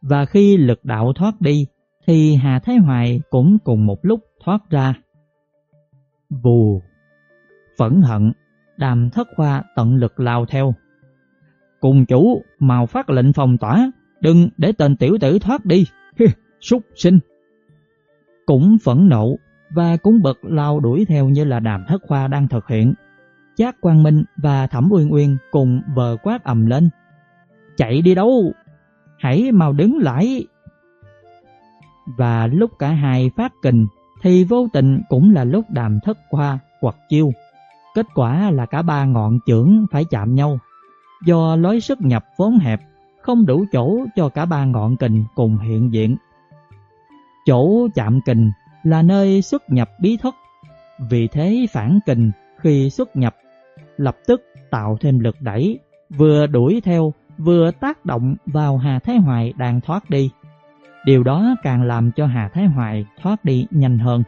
Và khi lực đạo thoát đi thì Hà Thái Hoài cũng cùng một lúc thoát ra. Vù, phẫn hận, đàm thất hoa tận lực lao theo. Cùng chủ, màu phát lệnh phòng tỏa, đừng để tên tiểu tử thoát đi, súc sinh. Cũng phẫn nộ và cũng bật lao đuổi theo như là đàm thất khoa đang thực hiện. Chát Quang Minh và Thẩm Uyên Uyên cùng vờ quát ầm lên. Chạy đi đâu? Hãy mau đứng lại! Và lúc cả hai phát kình thì vô tình cũng là lúc đàm thất khoa hoặc chiêu. Kết quả là cả ba ngọn chưởng phải chạm nhau. Do lối sức nhập vốn hẹp, không đủ chỗ cho cả ba ngọn kình cùng hiện diện. Chỗ chạm kình là nơi xuất nhập bí thất, vì thế phản kình khi xuất nhập lập tức tạo thêm lực đẩy, vừa đuổi theo vừa tác động vào Hà Thái Hoài đang thoát đi. Điều đó càng làm cho Hà Thái Hoài thoát đi nhanh hơn.